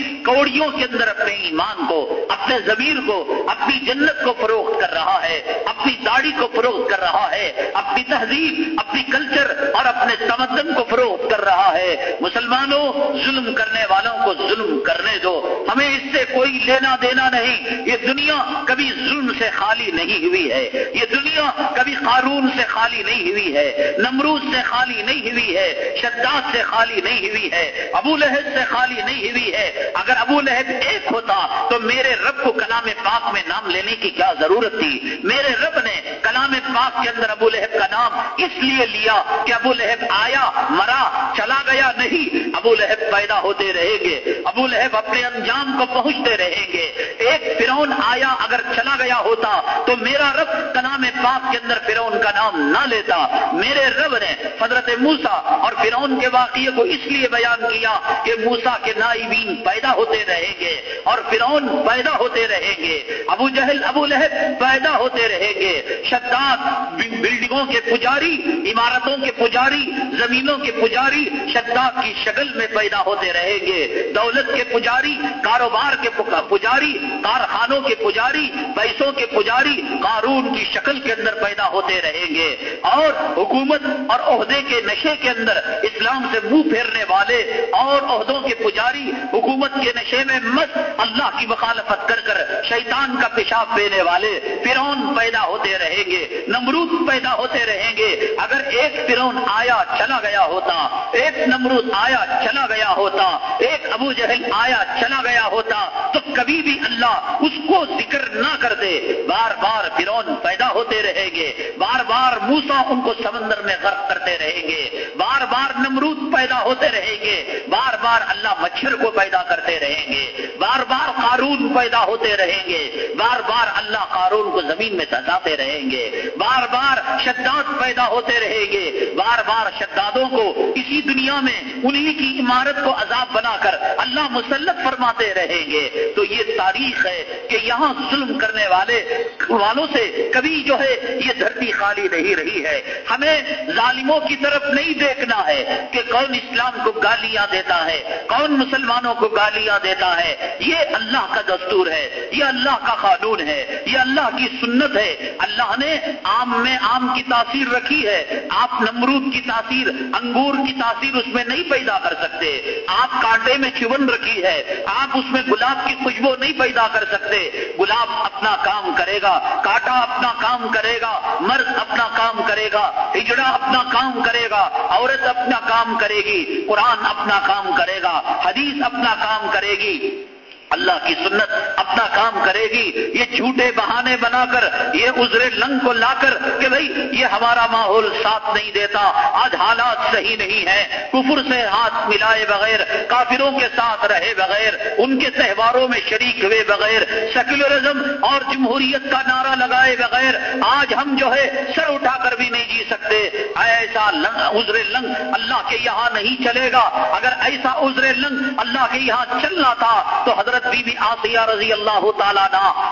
کوڑیوں کے اندر اپنے ایمان کو، اپنے ضمیر کو، اپنی جنت کو فروخت کر رہا ہے، اپنی داڑھی کو فروخت کر رہا ہے، اپنی تہذیب، اپنی کلچر اور اپنے تمدن کو فروخت کر رہا ہے۔ مسلمانوں، ظلم کرنے والوں کو ظلم کرنے دو۔ ہمیں اس سے کوئی لینا دینا نہیں۔ یہ دنیا کبھی ظلم سے خالی نہیں ہوئی ہے۔ یہ دنیا کبھی قارون سے خالی نہیں ہوئی ہے۔ نمروز سے خالی نہیں ہوئی ہے۔ شداد سے خالی نہیں ہوئی ہے۔ ابو لہب سے خالی نہیں ہوئی ہے۔ اگر ابو لہب ایک ہوتا تو میرے رب کو کلام پاک میں نام لینے کی کیا ضرورت تھی؟ میرے رب نے کلام پاک کے اندر ابو لہب کا نام اس لیے لیا کہ ابو لہب آیا، مرا، چلا گیا نہیں۔ ابو لہب پیدا ہوتے رہیں گے۔ ابو لہب اپنے انجام کو پہنچتے رہیں گے۔ ایک فرون آیا اگر چلا گیا ہوتا تو میرا رب کلام پاک کے اندر فرون کا نام نہ لیتا۔ میرے رب نے حضرت موسا اور فرون کے واقعے کو اس لیے بیان کیا کہ موسا کے نائبین پیدا ہوتے رہیں گے اور فرون پیدا ہوتے رہیں گے ابو جہل، ابو لہب پیدا ہوتے رہیں گے۔ شداد بلڈنگوں کے پجاری، عمارتوں کے پجاری، زمینوں کے پجاری شداد کی شکل میں پیدا ہوتے رہیں گے۔ دولت کے پجاری، کاروبار کے پجاری، کارخانوں کے پجاری، پیسوں کے پجاری قارون کی شکل کے اندر پیدا ہوتے رہیں گے۔ اور حکومت اور عہدے کے نشے کے اندر اسلام سے منہ پھیرنے والے اور عہدوں کے پجاری، حکومت کے نشے میں مت اللہ کی مخالفت کر کر شیطان کا پیشاب پینے والے فرون پیدا ہوتے رہیں گے، نمرود پیدا ہوتے رہیں گے۔ اگر ایک فرون آیا چلا گیا ہوتا، ایک نمرود آیا چلا گیا ہوتا، ایک ابو جہل آیا چلا گیا ہوتا، تو کبھی بھی اللہ اس کو ذکر نہ کر دے۔ بار بار فرون پیدا ہوتے رہیں گے، بار بار موسا ان کو سمندر میں غرق کرتے رہیں گے، بار بار نمرود پیدا ہوتے رہیں گے، بار بار اللہ مچھر کو پیدا کرتے رہیں گے بار بار قارون پیدا ہوتے رہیں گے۔ بار بار اللہ قارون کو زمین میں دھساتے رہیں گے۔ بار بار شداد پیدا ہوتے رہیں گے۔ بار بار شدادوں کو اسی دنیا میں، انہی کی عمارت کو عذاب بنا کر اللہ مسلط فرماتے رہیں گے۔ تو یہ تاریخ ہے کہ یہاں ظلم کرنے والے والوں سے کبھی جو ہے یہ دھرتی خالی نہیں رہی ہے۔ ہمیں ظالموں کی طرف نہیں دیکھنا ہے کہ کون اسلام کو گالیاں دیتا ہے، کون مسلمانوں کو گالیاں دیتا ہے، یہ اللہ کا دستور ہے، یہ اللہ کا قانون ہے، یہ اللہ کی سنت ہے۔ اللہ نے آم میں آم کی تاثیر رکھی ہے۔ آپ نمرود کی تاثیر، انگور کی تاثیر اس میں نہیں پیدا کر سکتے۔ آپ کانٹے میں چون رکھی ہے، آپ اس میں گلاب کی خوشبو نہیں پیدا کر سکتے۔ گلاب اپنا کام کرے گا کاٹا اپنا کام کرے گا، مرد اپنا کام کرے گا، ہجڑا اپنا کام کرے گا، عورت اپنا کام کرے گی، قرآن اپنا کام کرے گا، حدیث اپنا کام کرے گی اللہ کی سنت اپنا کام کرے گی، یہ جھوٹے بہانے بنا کر، یہ ازرے لنگ کو لا کر کہ بھائی یہ ہمارا ماحول ساتھ نہیں دیتا، آج حالات صحیح نہیں ہے کفر سے ہاتھ ملائے بغیر، کافروں کے ساتھ رہے بغیر، ان کے تہواروں میں شریک ہوئے بغیر، سیکولرزم اور جمہوریت کا نعرہ لگائے بغیر، آج ہم جو ہے سر اٹھا کر بھی نہیں جی سکتے۔ ایسا ازر لنگ اللہ کے یہاں نہیں چلے گا۔ اگر ایسا ازر لنگ اللہ کے یہاں چلنا تھا تو حضرت حضرت بی بی آسیہ رضی اللہ اللہ تعالیٰ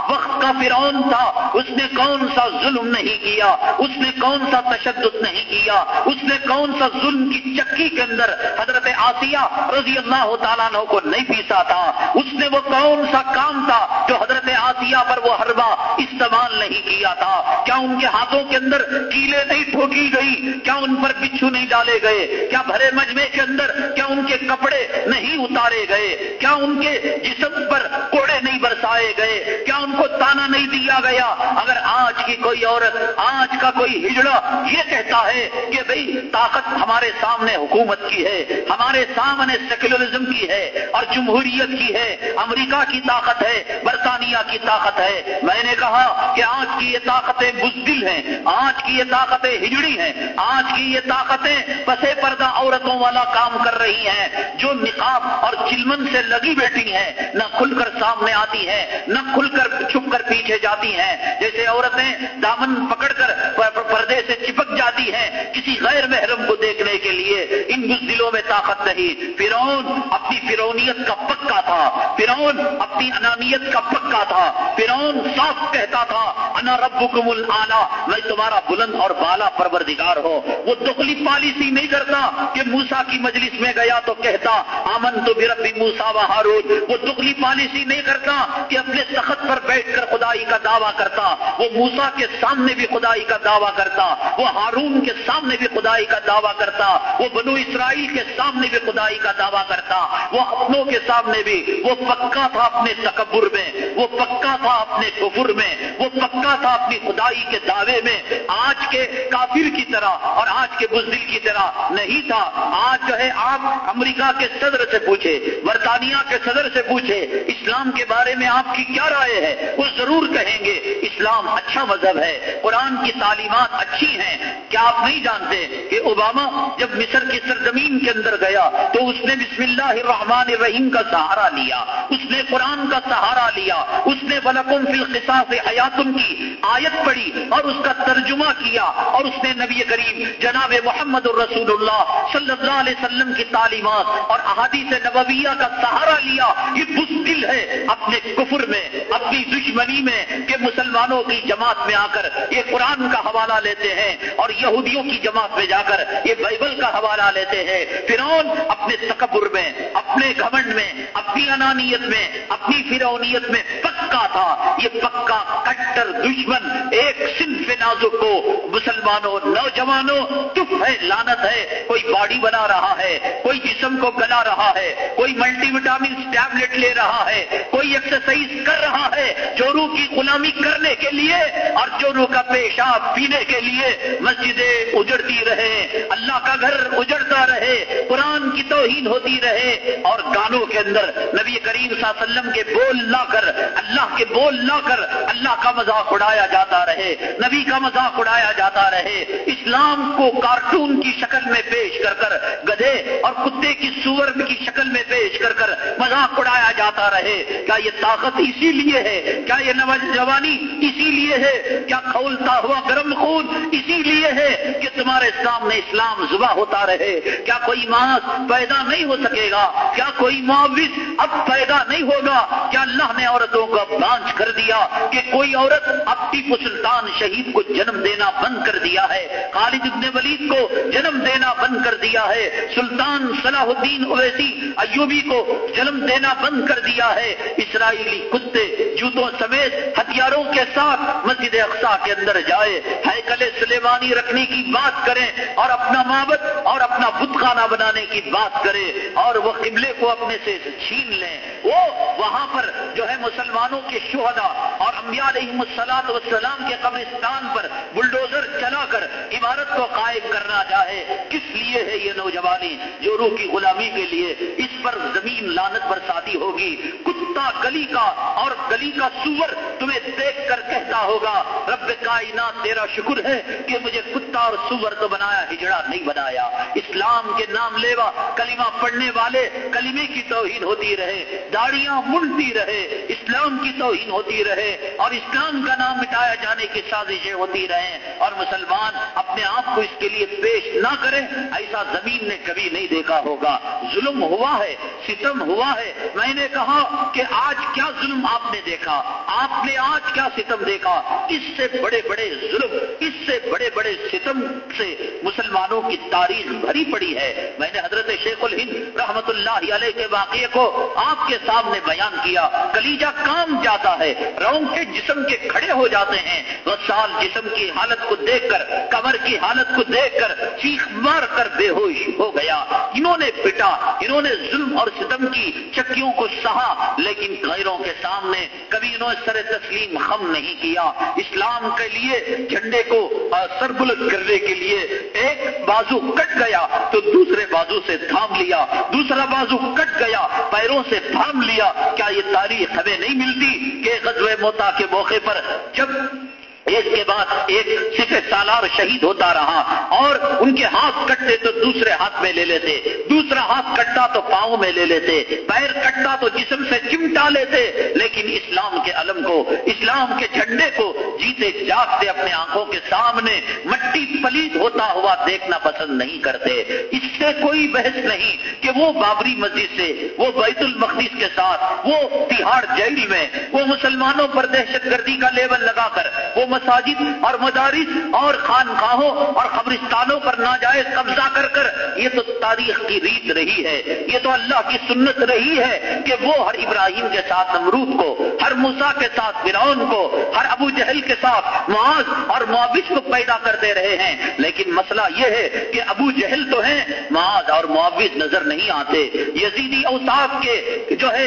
وقت کا فرعون تھا، اس نے کون سا ظلم نہیں کیا، اس نے کون سا تشدد نہیں کیا، اس نے کون سا ظلم کی چکی کے اندر حضرت آسیہ رضی اللہ تعالیٰ کو نہیں پیسا تھا، اس نے وہ کون سا کام تھا جو حضرت آسیہ پر وہ حربہ استعمال نہیں کیا تھا، کیا ان کے ہاتھوں کے اندر کیلے نہیں ٹھوکی گئی، کیا ان پر بچھو نہیں ڈالے گئے، کیا بھرے مجمے کے اندر کیا ان کے کپڑے نہیں اتارے گئے، کیا ان کے جسم پر کوڑے نہیں برسائے گئے، کیا ان کو تانا نہیں دیا گیا؟ اگر آج کی کوئی عورت، آج کا کوئی ہجڑا یہ کہتا ہے کہ بھئی طاقت ہمارے سامنے حکومت کی ہے، ہمارے سامنے سیکولرزم کی ہے اور جمہوریت کی ہے، امریکہ کی طاقت ہے، برطانیہ کی طاقت ہے۔ میں نے کہا کہ آج کی یہ طاقتیں بزدل ہیں، آج کی یہ طاقتیں ہجڑی ہیں، آج کی یہ طاقتیں پسے پردہ عورتوں والا کام کر رہی ہیں۔ جو نقاب اور چلمن سے لگی بیٹھی ہیں، نہ کھل کر سامنے آتی ہیں، نہ کھل کر چھپ کر پیچھے جاتی ہیں۔ جیسے عورتیں دامن پکڑ کر پردے سے چپک جاتی ہیں، کسی غیر محرم کو کے لیے ان بزدلوں میں طاقت نہیں۔ فرعون اپنی فرونیت کا پکا تھا۔ فرعون اپنی انانیت کا پکا تھا۔ فرعون صاف کہتا تھا، انا ربکم الاعلی میں تمہارا بلند اور بالا پروردگار ہو وہ دخلی پالیسی نہیں کرتا کہ موسا کی مجلس میں گیا تو کہتا آمن تو بربی موسا و ہارون وہ دخلی پالیسی نہیں کرتا کہ اپنے تخت پر بیٹھ کر خدائی کا دعویٰ کرتا۔ وہ موسا کے سامنے بھی خدائی کا دعویٰ کرتا۔ وہ ہارون کے سامنے بھی خدائی کا دعویٰ کرتا۔ وہ بنو اسرائیل کے سامنے بھی خدائی کا دعویٰ کرتا، وہ اپنوں کے سامنے بھی، وہ پکا تھا اپنے تکبر میں، وہ پکا تھا اپنے کفر میں، وہ پکا تھا اپنی خدائی کے دعوے میں۔ آج کے کافر کی طرح اور آج کے بزدل کی طرح نہیں تھا۔ آج جو ہے، آپ امریکہ کے صدر سے پوچھے، برطانیہ کے صدر سے پوچھے، اسلام کے بارے میں آپ کی کیا رائے ہے؟ وہ ضرور کہیں گے، اسلام اچھا مذہب ہے، قرآن کی تعلیمات اچھی ہیں۔ کیا آپ نہیں جانتے کہ اوباما جب مصر کی سرزمین کے اندر گیا تو اس نے بسم اللہ الرحمن الرحیم کا سہارا لیا، اس نے قرآن کا سہارا لیا، اس نے بلکم فی القصاص حیاتم کی آیت پڑھی اور اس کا ترجمہ کیا اور اس نے نبی کریم جناب محمد الرسول اللہ صلی اللہ علیہ وسلم کی تعلیمات اور احادیث نبویہ کا سہارا لیا۔ یہ بزدل ہے اپنے کفر میں، اپنی دشمنی میں کہ مسلمانوں کی جماعت میں آ کر یہ قرآن کا حوالہ لیتے ہیں اور یہودیوں کی جماعت میں جا کر یہ بائبل کا حوالہ لیتے ہیں۔ فرعون اپنے تکبر میں، اپنے گھمنڈ میں، اپنی انانیت میں، اپنی فرونیت میں پکا تھا۔ یہ پکا کٹر دشمن ایک صنف نازک کو مسلمانوں، نوجوانوں، تف ہے لانت ہے۔ کوئی باڈی بنا رہا ہے، کوئی جسم کو گلا رہا ہے، کوئی ملٹی وٹامن ٹیبلٹ لے رہا ہے، کوئی ایکسرسائز کر رہا ہے چورو کی غلامی کرنے کے لیے اور چورو کا پیشاب پینے کے لیے مسجدیں اجڑتی رہے اللہ کا گھر اجڑتا رہے، قرآن کی توہین ہوتی رہے اور گانوں کے اندر نبی کریم صلی اللہ علیہ وسلم کے بول لا کر، اللہ کے بول لا کر اللہ کا مذاق اڑایا جاتا رہے، نبی کا مذاق اڑایا جاتا رہے، اسلام کو کارٹون کی شکل میں پیش کر کر، گدھے اور کتے کی سور کی شکل میں پیش کر کر مذاق اڑایا جاتا رہے۔ کیا یہ طاقت اسی لیے ہے؟ کیا یہ نوجوانی اسی لیے ہے؟ کیا کھولتا ہوا گرم خون اسی لیے ہے کہ تمہارے سامنے اسلام زبان ہوتا رہے۔ کیا کوئی ماس پیدا نہیں ہو سکے گا؟ کیا کوئی معاوض اب پیدا نہیں ہوگا؟ کیا اللہ نے عورتوں کو بانچ کر دیا کہ کوئی عورت اب ٹیپو سلطان شہید کو جنم دینا بند کر دیا ہے؟ خالد ابن ولید کو جنم دینا بند کر دیا ہے۔ سلطان صلاح الدین اویسی ایوبی کو جنم دینا بند کر دیا ہے۔ اسرائیلی کتے جوتوں سمیت ہتھیاروں کے ساتھ مسجد اقسا کے اندر جائے۔ ہیکل سلیمانی رکھنے کی بات کریں اور اپنا معبد اور اپنا بت خانہ بنانے کی بات کرے اور وہ قبلے کو اپنے سے چھین لیں وہ وہاں پر جو ہے مسلمانوں کے شہدا اور انبیاء علیہ السلام والسلام کے قبرستان پر بلڈوزر چلا کر عمارت کو قائم کرنا چاہے، کس لیے ہے یہ نوجوانی جو روح کی غلامی کے لیے اس پر زمین لانت برساتی ہوگی؟ کتا گلی کا اور گلی کا سور تمہیں دیکھ کر کہتا ہوگا، رب کائنات تیرا شکر ہے کہ مجھے کتا اور سور تو بنایا، ہجڑا نہیں بنایا۔ اسلام کے نام لیوا، کلمہ پڑھنے والے کلمے کی توہین ہوتی رہے، داڑیاں مڑتی رہے، اسلام کی توہین ہوتی رہے، اور اسلام کا نام مٹایا جانے کی سازشیں ہوتی رہیں۔ اور مسلمان اپنے آپ کو اس کے لیے پیش نہ کرے، ایسا زمین نے کبھی نہیں دیکھا ہوگا۔ ظلم ہوا ہے، ستم ہوا ہے۔ میں نے کہا کہ آج کیا ظلم آپ نے دیکھا؟ آپ نے آج کیا ستم دیکھا؟ اس سے بڑے بڑے ظلم، اس سے بڑے بڑے ستم سے مسلمانوں کی تاریخ بھری پڑی ہے۔ میں نے حضرت شیخ الہند رحمت اللہ علیہ کے واقعے کو آپ کے سامنے بیان کیا۔ کلیجا کام جاتا ہے رونگ جسم کے کھڑے ہو جاتے ہیں۔ وہ سال جسم کی حالت کو دیکھ کر، کمر کی حالت کو دیکھ کر چیخ مار کر بے ہوش ہو گیا۔ انہوں نے پٹا، انہوں نے ظلم اور ستم کی چکیوں کو سہا، لیکن غیروں کے سامنے کبھی انہوں نے سر تسلیم خم نہیں کیا۔ اسلام کے لیے جھنڈے کو سربلت کرنے کے لیے ایک بازو کٹ گیا تو دوسرے بازو سے تھام لیا، دوسرا بازو کٹ گیا، پیروں سے تھام لیا۔ کیا یہ تاریخ ہمیں نہیں ملتی کہ غزوہ موتا کے موقع پر جب ایک کے بعد ایک صرف سالار شہید ہوتا رہا اور ان کے ہاتھ کٹتے تو دوسرے ہاتھ میں لے لیتے، دوسرا ہاتھ کٹتا تو پاؤں میں لے لیتے، پیر کٹتا تو جسم سے چمٹا لیتے، لیکن اسلام کے علم کو، اسلام کے جھنڈے کو جیتے جاگتے اپنے آنکھوں کے سامنے، مٹی پلیت ہوتا ہوا دیکھنا پسند نہیں کرتے۔ اس سے کوئی بحث نہیں کہ وہ بابری مسجد سے، وہ بیت المقدس کے ساتھ، وہ تہاڑ جیل میں، وہ مسلمانوں پر دہشت گردی کا لیبل لگا کر، وہ مساجد اور مدارس اور خانقاہوں اور قبرستانوں پر ناجائز قبضہ کر کر یہ تو تاریخ کی ریت رہی ہے، یہ تو اللہ کی سنت رہی ہے کہ وہ ہر ابراہیم کے ساتھ نمرود کو، ہر موسا کے ساتھ فرعون کو، ہر ابو جہل کے ساتھ معاذ اور معاوض کو پیدا کرتے رہے ہیں۔ لیکن مسئلہ یہ ہے کہ ابو جہل تو ہیں، معاذ اور معاوض نظر نہیں آتے۔ یزیدی اوساف کے جو ہے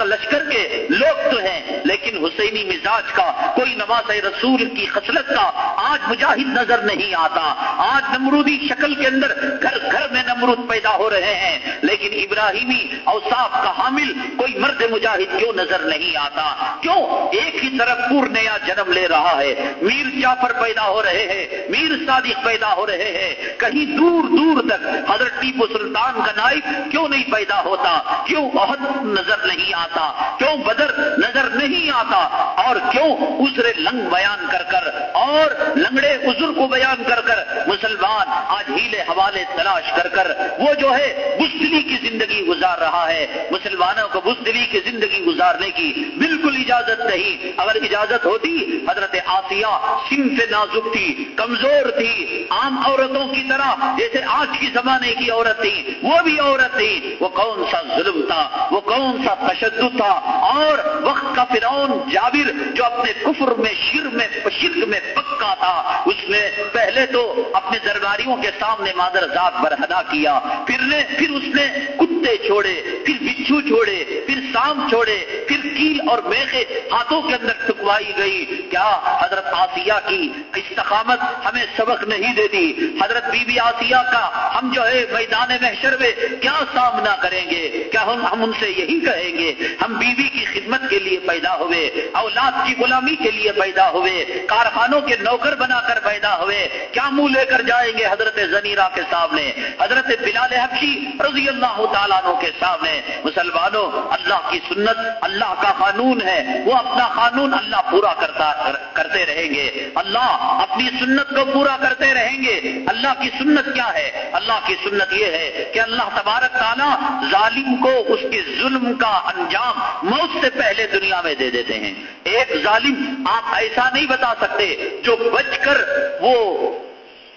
لشکر کے لوگ تو ہیں، لیکن حسینی مزاج کا کوئی نواز رسول رسول کی خصلت کا آج مجاہد نظر نہیں آتا۔ آج نمرودی شکل کے اندر گھر گھر میں نمرود پیدا ہو رہے ہیں، لیکن ابراہیمی اوصاف کا حامل کوئی مرد مجاہد کیوں نظر نہیں آتا؟ کیوں ایک ہی طرف پور نیا جنم لے رہا ہے؟ میر جعفر پیدا ہو رہے ہیں، میر صادق پیدا ہو رہے ہیں۔ کہیں دور دور تک حضرت ٹیپو سلطان کا نائب کیوں نہیں پیدا ہوتا؟ کیوں عہد نظر نہیں آتا؟ کیوں بدر نظر نہیں آتا؟ اور کیوں اسرے لنگ بیان کر کر اور لنگڑے عذر کو بیان کر کر مسلمان آج ہیلے حوالے تلاش کر کر وہ جو ہے بزدلی کی زندگی گزار رہا ہے۔ مسلمانوں کو بزدلی کی زندگی گزارنے کی بالکل اجازت نہیں۔ اگر اجازت ہوتی، حضرت آسیہ سن سے نازک تھی، کمزور تھی، عام عورتوں کی طرح، جیسے آج کی زمانے کی عورت تھی، وہ بھی عورت تھی۔ وہ کون سا ظلم تھا، وہ کون سا تشدد تھا۔ اور وقت کا فرعون جابر جو اپنے کفر میں، شر میں شرک میں پکا تھا۔ اس نے پہلے تو اپنے درباریوں کے سامنے مادر ذات برہدا کیا۔ پھر نے پھر اس نے کتے چھوڑے، پھر بچھو چھوڑے، پھر سام چھوڑے، پھر کیل اور میخے ہاتھوں کے اندر ٹکوائی گئی۔ کیا حضرت آسیہ کی استقامت ہمیں سبق نہیں دیتی؟ حضرت بی بی آسیہ کا ہم جو ہے میدان محشر میں کیا سامنا کریں گے؟ کیا ہم ہم ان سے یہی کہیں گے؟ ہم بیوی کی خدمت کے لیے پیدا ہوئے، اولاد کی غلامی کے لیے پیدا ہوئے کارخانوں کے نوکر بنا کر پیدا ہوئے۔ کیا منہ لے کر جائیں گے حضرت زنیرا کے سامنے؟ حضرت بلال حبشی رضی اللہ تعالیٰ کے سامنے۔ مسلمانوں، اللہ کی سنت، اللہ کا قانون ہے۔ وہ اپنا قانون اللہ پورا کرتا کرتے رہیں گے۔ اللہ اپنی سنت کو پورا کرتے رہیں گے۔ اللہ کی سنت کیا ہے؟ اللہ کی سنت یہ ہے کہ اللہ تبارک تعالیٰ ظالم کو اس کے ظلم کا انجام موت سے پہلے دنیا میں دے دیتے ہیں۔ ایک ظالم، آپ ایسا نہیں بتا سکتے جو بچ کر وہ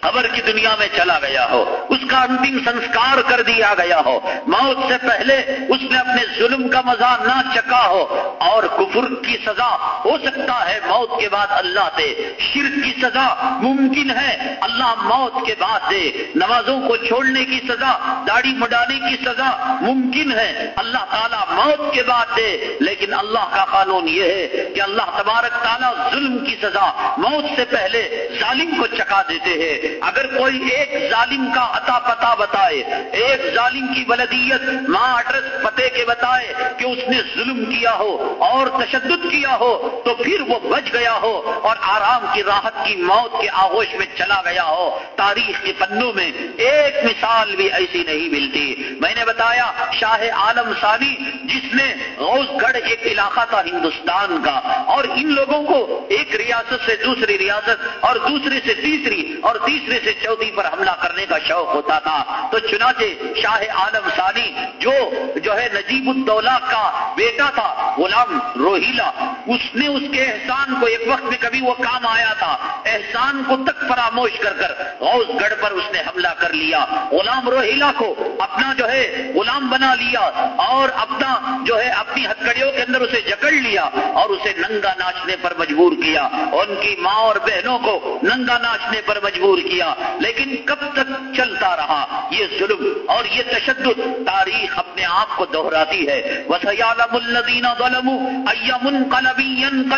قبر کی دنیا میں چلا گیا ہو، اس کا انتم سنسکار کر دیا گیا ہو۔ موت سے پہلے اس نے اپنے ظلم کا مزہ نہ چکا ہو۔ اور کفر کی سزا ہو سکتا ہے موت کے بعد اللہ دے شرک کی سزا ممکن ہے، اللہ موت کے بعد دے۔ نمازوں کو چھوڑنے کی سزا، داڑھی مڈانے کی سزا ممکن ہے، اللہ تعالیٰ موت کے بعد دے۔ لیکن اللہ کا قانون یہ ہے کہ اللہ تبارک تعالیٰ ظلم کی سزا موت سے پہلے ظالم کو چکا دیتے ہیں۔ اگر کوئی ایک ظالم کا عطا پتا بتائے، ایک ظالم کی بلدیت ماں ایڈریس پتے کے بتائے کہ اس نے ظلم کیا ہو اور تشدد کیا ہو، تو پھر وہ بچ گیا ہو اور آرام کی راحت کی موت کے آغوش میں چلا گیا ہو۔ تاریخ کے پنوں میں ایک مثال بھی ایسی نہیں ملتی۔ میں نے بتایا، شاہ عالم ثانی، جس نے غوث گڑھ ایک علاقہ تھا ہندوستان کا، اور ان لوگوں کو ایک ریاست سے دوسری ریاست اور دوسری سے تیسری اور تیسری سے چوتھی پر حملہ کرنے کا شوق ہوتا تھا۔ تو چنانچہ شاہ عالم ثانی جو جو ہے نجیب الدولہ کا بیٹا تھا، غلام روہیلا اس نے اس کے احسان کو ایک وقت میں کبھی وہ کام آیا تھا۔ احسان کو تک فراموش کر کر غوث گڑھ پر اس نے حملہ کر لیا۔ غلام روہیلا کو اپنا جو ہے غلام بنا لیا اور اپنا جو ہے اپنی ہتکڑیوں کے اندر اسے جکڑ لیا اور اسے ننگا ناچنے پر مجبور کیا۔ ان کی ماں اور بہنوں کو ننگا ناچنے پر مجبور کیا۔ لیکن کب تک چلتا رہا؟ یہ ظلم اور یہ تشدد تاریخ اپنے آپ کو دوہراتی ہے۔ وسیالم الدین غلم ایمن قلبین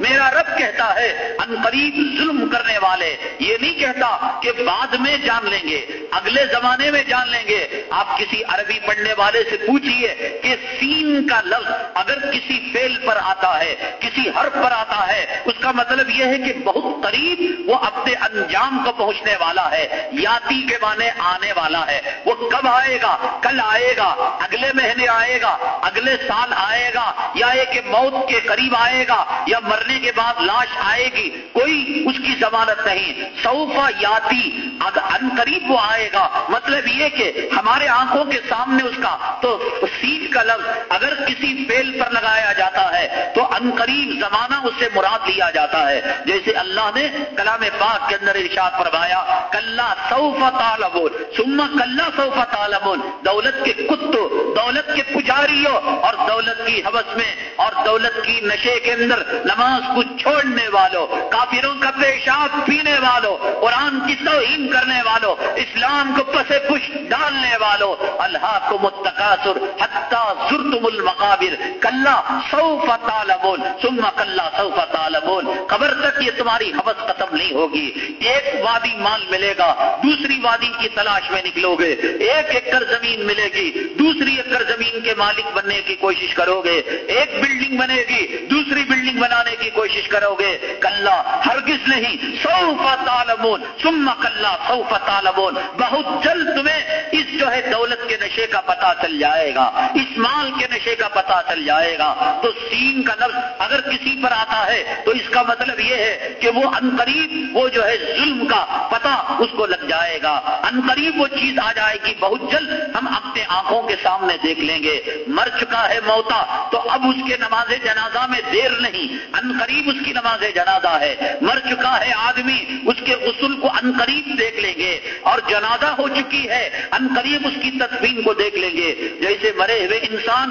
میرا رب کہتا ہے، ان قریب ظلم کرنے والے، یہ نہیں کہتا کہ بعد میں جان لیں گے، اگلے زمانے میں جان لیں گے۔ آپ کسی عربی پڑھنے والے سے پوچھئے کہ سین کا لفظ اگر کسی فیل پر آتا ہے، کسی حرف پر آتا ہے، اس کا مطلب یہ ہے کہ بہت قریب وہ اپنے انجام کو پہنچنے والا ہے، یاتی کے معنی آنے والا ہے۔ وہ کب آئے گا؟ کل آئے گا، اگلے مہینے آئے گا، اگلے سال آئے گا، یا ایک موت کے قریب آئے گا، یا مرنے کے بعد لاش آئے گی۔ کوئی اس کی ضمانت نہیں۔ سوفا یاتی ان قریب وہ آئے گا مطلب یہ کہ ہمارے آنکھوں کے سامنے اس کا، تو سیٹ کا لفظ اگر کسی فیل پر لگایا جاتا ہے، تو ان قریب زمانہ اس سے مراد لیا جاتا ہے۔ جیسے اللہ نے کلام پاک کے اندر ارشاد فرمایا، کلّا سوف تالبول سما کلّا سوف تالبول دولت کے کتو، دولت کے پجاریوں اور دولت کی حوث میں اور دولت کی نشے کے اندر نماز کو چھوڑنے والوں، کافروں کا پیشاب پینے والوں، قرآن کی توہین کرنے والوں، اسلام کو پسے پش ڈالنے والوں۔ اللہ کو متقاصر حتہ زرتم المقابر۔ کلّا سوف تالبول سما کلّا سوف تالبول خبر تک یہ تمہاری حوث ختم نہیں ہوگی۔ ایک وادی مال ملے گا، دوسری وادی کی تلاش میں نکلو گے ایک ایکڑ زمین ملے گی، دوسری ایکڑ زمین کے مالک بننے کی کوشش کرو گے ایک بلڈنگ بنے گی، دوسری بلڈنگ بنانے کی کوشش کرو گے کلّا، ہرگز نہیں، سوف تالمون سما کلّا، سوف تالمون بہت جلد تمہیں اس جو ہے دولت کے نشے کا پتا چل جائے گا، اس مال کے نشے کا پتا چل جائے گا، تو سین کا لفظ اگر کسی پر آتا ہے تو اس کا مطلب یہ ہے کہ وہ ان قریب وہ جو ہے ظلم کا پتا اس کو لگ جائے گا۔ ان قریب وہ چیز آ جائے گی، بہت جلد ہم اپنے آنکھوں کے سامنے دیکھ لیں گے۔ مر چکا ہے موتا، تو اب اس کے نماز جنازہ میں دیر نہیں۔ ان قریب اس کی نماز جنازہ ہے۔ مر چکا ہے آدمی، اس کے غسل کو ان قریب دیکھ لیں گے۔ اور جنازہ ہو چکی ہے ان قریب اس کی تدفین کو دیکھ لیں گے جیسے مرے ہوئے انسان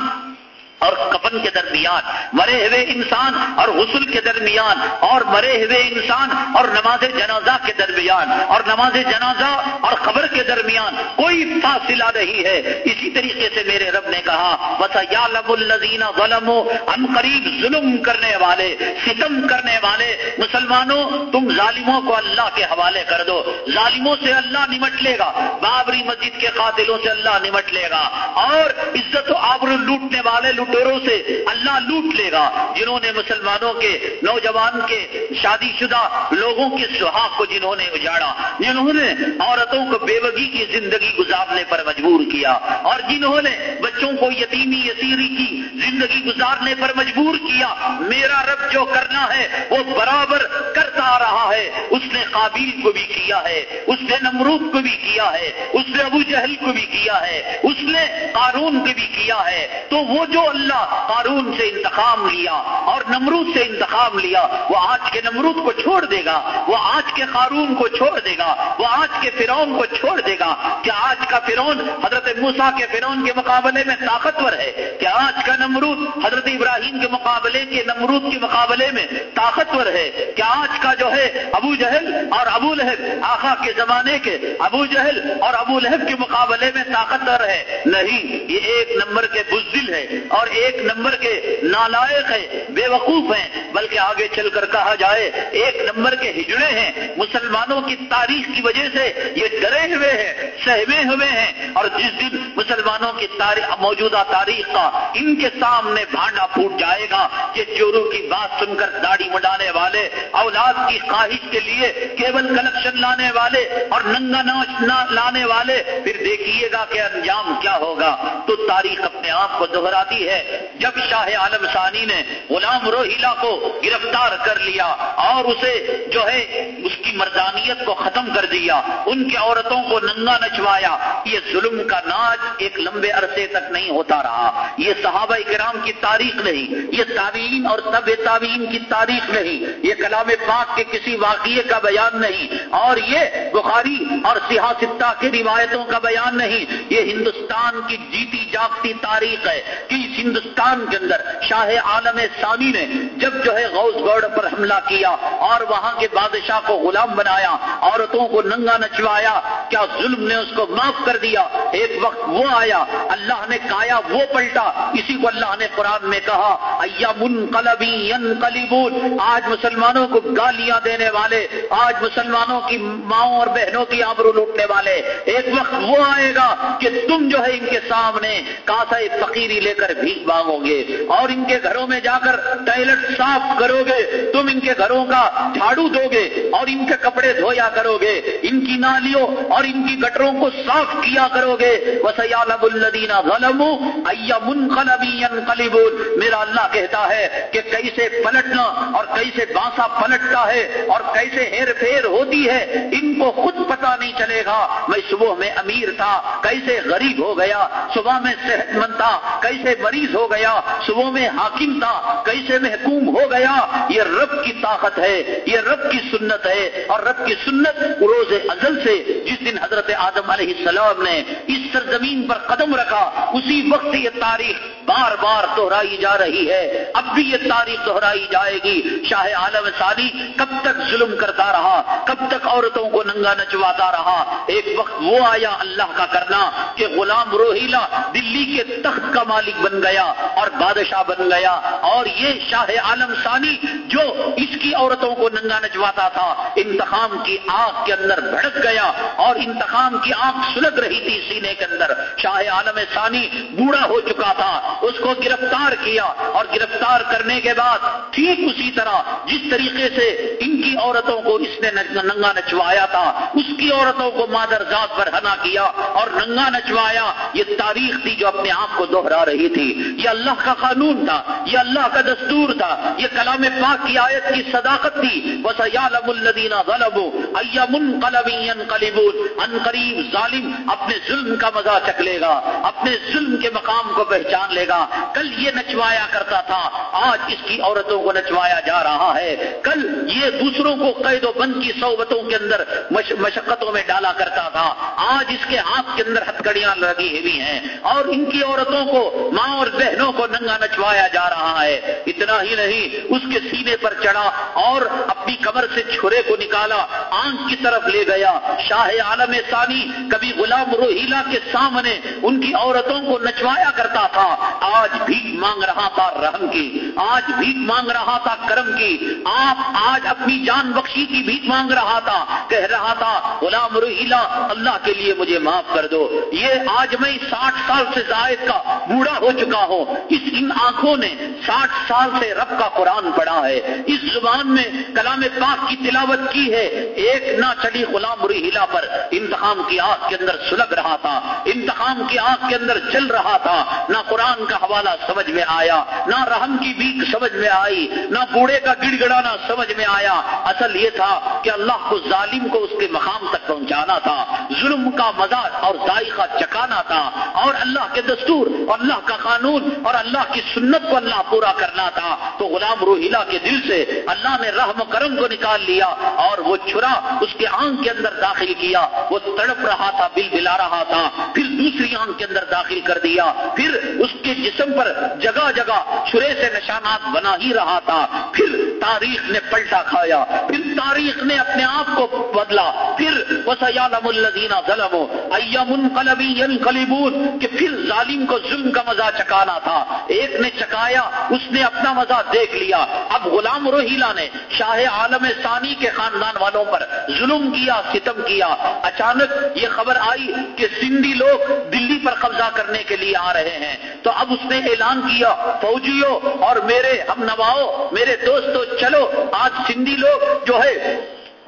اور کفن کے درمیان، مرے ہوئے انسان اور غسل کے درمیان، اور مرے ہوئے انسان اور نماز جنازہ کے درمیان، اور نماز جنازہ اور خبر کے درمیان، کوئی فاصلہ نہیں ہے۔ اسی طریقے سے میرے رب نے کہا بس یا لب الزین غلم ان قریب ظلم کرنے والے، ستم کرنے والے۔ مسلمانوں، تم ظالموں کو اللہ کے حوالے کر دو۔ ظالموں سے اللہ نمٹ لے گا، بابری مسجد کے قاتلوں سے اللہ نمٹ لے گا۔ اور عزت و آبر لوٹنے والے لوٹ سے اللہ لوٹ لے گا، جنہوں نے مسلمانوں کے، نوجوان کے شادی شدہ لوگوں کے سہاگ کو جنہوں نے اجاڑا، جنہوں نے عورتوں کو بےوگی کی زندگی گزارنے پر مجبور کیا، اور جنہوں نے بچوں کو یتیمی یسیری کی زندگی گزارنے پر مجبور کیا۔ میرا رب جو کرنا ہے، وہ برابر کرتا رہا ہے۔ اس نے قابل کو بھی کیا ہے، اس نے نمرود کو بھی کیا ہے، اس نے ابو جہل کو بھی کیا ہے، اس نے قارون کو بھی کیا ہے۔ تو وہ جو اللہ اللہ قارون سے انتخاب لیا اور نمرود سے انتخاب لیا، وہ آج کے نمرود کو چھوڑ دے گا، وہ آج کے قارون کو چھوڑ دے گا، وہ آج کے فرون کو چھوڑ دے گا۔ کیا آج کا فرون حضرت موسا کے فرون کے مقابلے میں طاقتور ہے؟ کیا آج کا نمرود حضرت ابراہیم کے مقابلے دیکھیے نمرود کے مقابلے میں طاقتور ہے؟ کہ آج کا جو ہے ابو جہل اور ابو لہب آخا کے زمانے کے ابو جہل اور ابو لہب کے مقابلے میں طاقتور ہے؟ نہیں، یہ ایک نمبر کے بزدل ہے اور ایک نمبر کے نالائق ہے بے وقوف ہیں، بلکہ آگے چل کر کہا جائے، ایک نمبر کے ہجڑے ہیں۔ مسلمانوں کی تاریخ کی وجہ سے یہ ڈرے ہوئے ہیں، سہمے ہوئے ہیں۔ اور جس دن مسلمانوں کی تاریخ، موجودہ تاریخ کا ان کے سامنے بھانڈا پھوٹ جائے گا، یہ چوروں کی بات سن کر داڑھی مڈانے والے، اولاد کی خواہش کے لیے کیبل کلیکشن لانے والے اور ننگا ناچ لانے والے، پھر دیکھیے گا کہ انجام کیا ہوگا۔ تو تاریخ اپنے آپ کو دہراتی ہے جب شاہ عالم ثانی نے غلام روہیلا کو گرفتار کر لیا اور اسے جو ہے اس کی مردانیت کو ختم کر دیا، ان کی عورتوں کو ننگا نچوایا، یہ ظلم کا ناچ ایک لمبے عرصے تک نہیں ہوتا رہا۔ یہ صحابہ کرام کی تاریخ نہیں، یہ تعوین اور طب تعوین کی تاریخ نہیں، یہ کلام پاک کے کسی واقعے کا بیان نہیں، اور یہ بخاری اور سیاستہ کی روایتوں کا بیان نہیں۔ یہ ہندوستان کی جیتی جاگتی تاریخ ہے۔ کہ اس ہندوستان کے اندر شاہ عالم ثانی نے جب جو ہے غوث گوڑ پر حملہ کیا اور وہاں کے بادشاہ کو غلام بنایا، عورتوں کو ننگا نچوایا، کیا ظلم نے اس کو معاف کر دیا؟ ایک وقت وہ آیا، اللہ نے کایا، وہ پلٹا، اسی کو اللہ نے قرآن میں کہا ایا منقلبی قلیبون آج مسلمانوں کو گالیاں دینے والے، آج مسلمانوں کی ماؤں اور بہنوں کی آبرو لوٹنے والے۔ ایک وقت وہ آئے گا کہ تم جو ہے ان کے سامنے کاسا فقیری لے کر بھی مانگو گے اور ان کے گھروں میں جا کر ٹائلٹ صاف کرو گے، تم ان کے گھروں کا جھاڑو دو گے اور ان کے کپڑے دھویا کرو گے، ان کی نالیوں اور ان کی گٹروں کو صاف کیا کرو گے۔ وسیالب الدینہ غلم منقلبی قلیبول میرا اللہ کہتا ہے کہ کیسے پلٹنا اور کیسے بانسا پلٹتا ہے اور کیسے ہیر پھیر ہوتی ہے، ان کو خود پتا نہیں چلے گا۔ میں صبح میں امیر تھا، کیسے غریب ہو گیا، صبح میں صحت مند تھا، کیسے مریض ہو گیا، صبح میں حاکم تھا کیسے محکوم ہو گیا۔ یہ رب کی طاقت ہے، یہ رب کی سنت ہے۔ اور رب کی سنت روز ازل سے، جس دن حضرت آدم علیہ السلام نے اس سرزمین پر قدم رکھا، اسی وقت یہ تاریخ بار بار دہرائی جا رہی ہے۔ اب بھی یہ تاریخ دہرائی جائے گی۔ شاہ عالم ثانی کب تک ظلم کرتا رہا، کب تک عورتوں کو ننگا نچواتا رہا؟ ایک وقت وہ آیا اللہ کا کرنا کہ غلام روہیلا دلی کے تخت کا مالک بن گیا اور بادشاہ بن گیا اور یہ شاہ عالم ثانی جو اس کی عورتوں کو ننگا نچواتا تھا انتخام کی آگ کے اندر بھڑک گیا اور انتخام کی آگ سلگ رہی تھی سینے کے اندر۔ شاہ عالم ثانی بوڑھا ہو چکا تھا، اس کو گرفتار کیا اور گرفتار کرنے کے بعد ٹھیک اسی طرح جس طریقے سے ان کی عورتوں کو اس نے ننگا نچوایا تھا، اس کی عورتوں کو مادر ذات پر ہنا کیا اور ننگا نچوایا یہ تاریخ تھی جو اپنے آپ کو دوہرا رہی تھی۔ یہ اللہ کا قانون تھا، یہ اللہ کا دستور تھا، یہ کلام پاک کی آیت کی صداقت تھی۔ بس یالم الدینہ غلب ایمن قلبین قلیبون ان قریب ظالم اپنے ظلم کا مزہ چک لے گا، اپنے ظلم کے مقام کو پہچان لے گا۔ کل یہ نچوایا کرتا تھا، آج اس کی عورتوں کو نچوایا جا رہا ہے۔ کل یہ دوسروں کو قید و بند کی صحبتوں کے اندر مشقتوں میں ڈالا کرتا تھا۔ آج اس کے ہاتھ کے اندر ہتکڑیاں لگی ہوئی ہیں اور ان کی عورتوں کو ماں اور بہنوں کو ننگا نچوایا جا رہا ہے۔ اتنا ہی نہیں، اس کے سینے پر چڑھا اور اپنی کمر سے چھرے کو نکالا، آنکھ کی طرف لے گیا۔ شاہ عالم ثانی کبھی غلام روہیلا کے سامنے ان کی عورتوں کو نچوایا کرتا تھا۔ آج بھیک مانگ رہا تھا رحم کی، آج بھیک مانگ رہا تھا کرم کی۔ آپ آج اپنی جان بخشی کی بھیک مانگ رہا تھا، کہہ رہا تھا، غلام روہیلا اللہ کے لیے مجھے معاف کر دو۔ یہ آج میں ساٹھ سال سے زائد کا بوڑھا ہو چکا ہوں اس ان آنکھوں نے ساٹھ سال سے رب کا قرآن پڑھا ہے۔ اس زبان میں کلام پاک کی تلاوت کی ہے۔ ایک نہ چلی غلام ہلا پر انتخام کی آگ کے اندر سلگ رہا تھا۔ انتخام کی آگ کے اندر چل رہا تھا۔ نہ قرآن کا حوالہ سمجھ میں آیا، نہ رحم کی بیک سمجھ میں آئی، نہ بوڑھے کا گڑ گڑانا سمجھ میں آیا۔ اصل یہ تھا کہ اللہ کو ظالم کو اس کے مقام تک پہنچانا تھا۔ ظلم کا مزاج اور ذائقہ چکانا تھا۔ اور اللہ کے دستور اور اللہ کا قانون اور اللہ کی سنت کو اللہ پورا کرنا تھا تو غلام روہیلا کے دل سے اللہ نے رحم و کرم کو نکال لیا اور وہ چھرا اس کے آنکھ کے اندر داخل کیا وہ تڑپ رہا تھا بل بلا رہا تھا پھر دوسری آنکھ کے اندر داخل کر دیا پھر اس کے جسم پر جگہ جگہ چھرے سے نشانات بنا ہی رہا تھا پھر تاریخ نے پلٹا کھایا پھر تاریخ نے اپنے آپ کو بدلا پھر وہ الدینہ ظلم ایمن قلبی کلیبون کہ پھر ظالم کو ظلم کا مزہ چکا چکانا تھا۔ ایک نے چکایا، اس نے اپنا مزہ دیکھ لیا۔ اب غلام روہیلا نے شاہ عالم ثانی کے خاندان والوں پر ظلم کیا، ستم کیا۔ اچانک یہ خبر آئی کہ سندھی لوگ دلی پر قبضہ کرنے کے لیے آ رہے ہیں۔ تو اب اس نے اعلان کیا فوجیوں اور میرے ہم نواؤ، میرے دوستو، چلو، آج سندھی لوگ جو ہے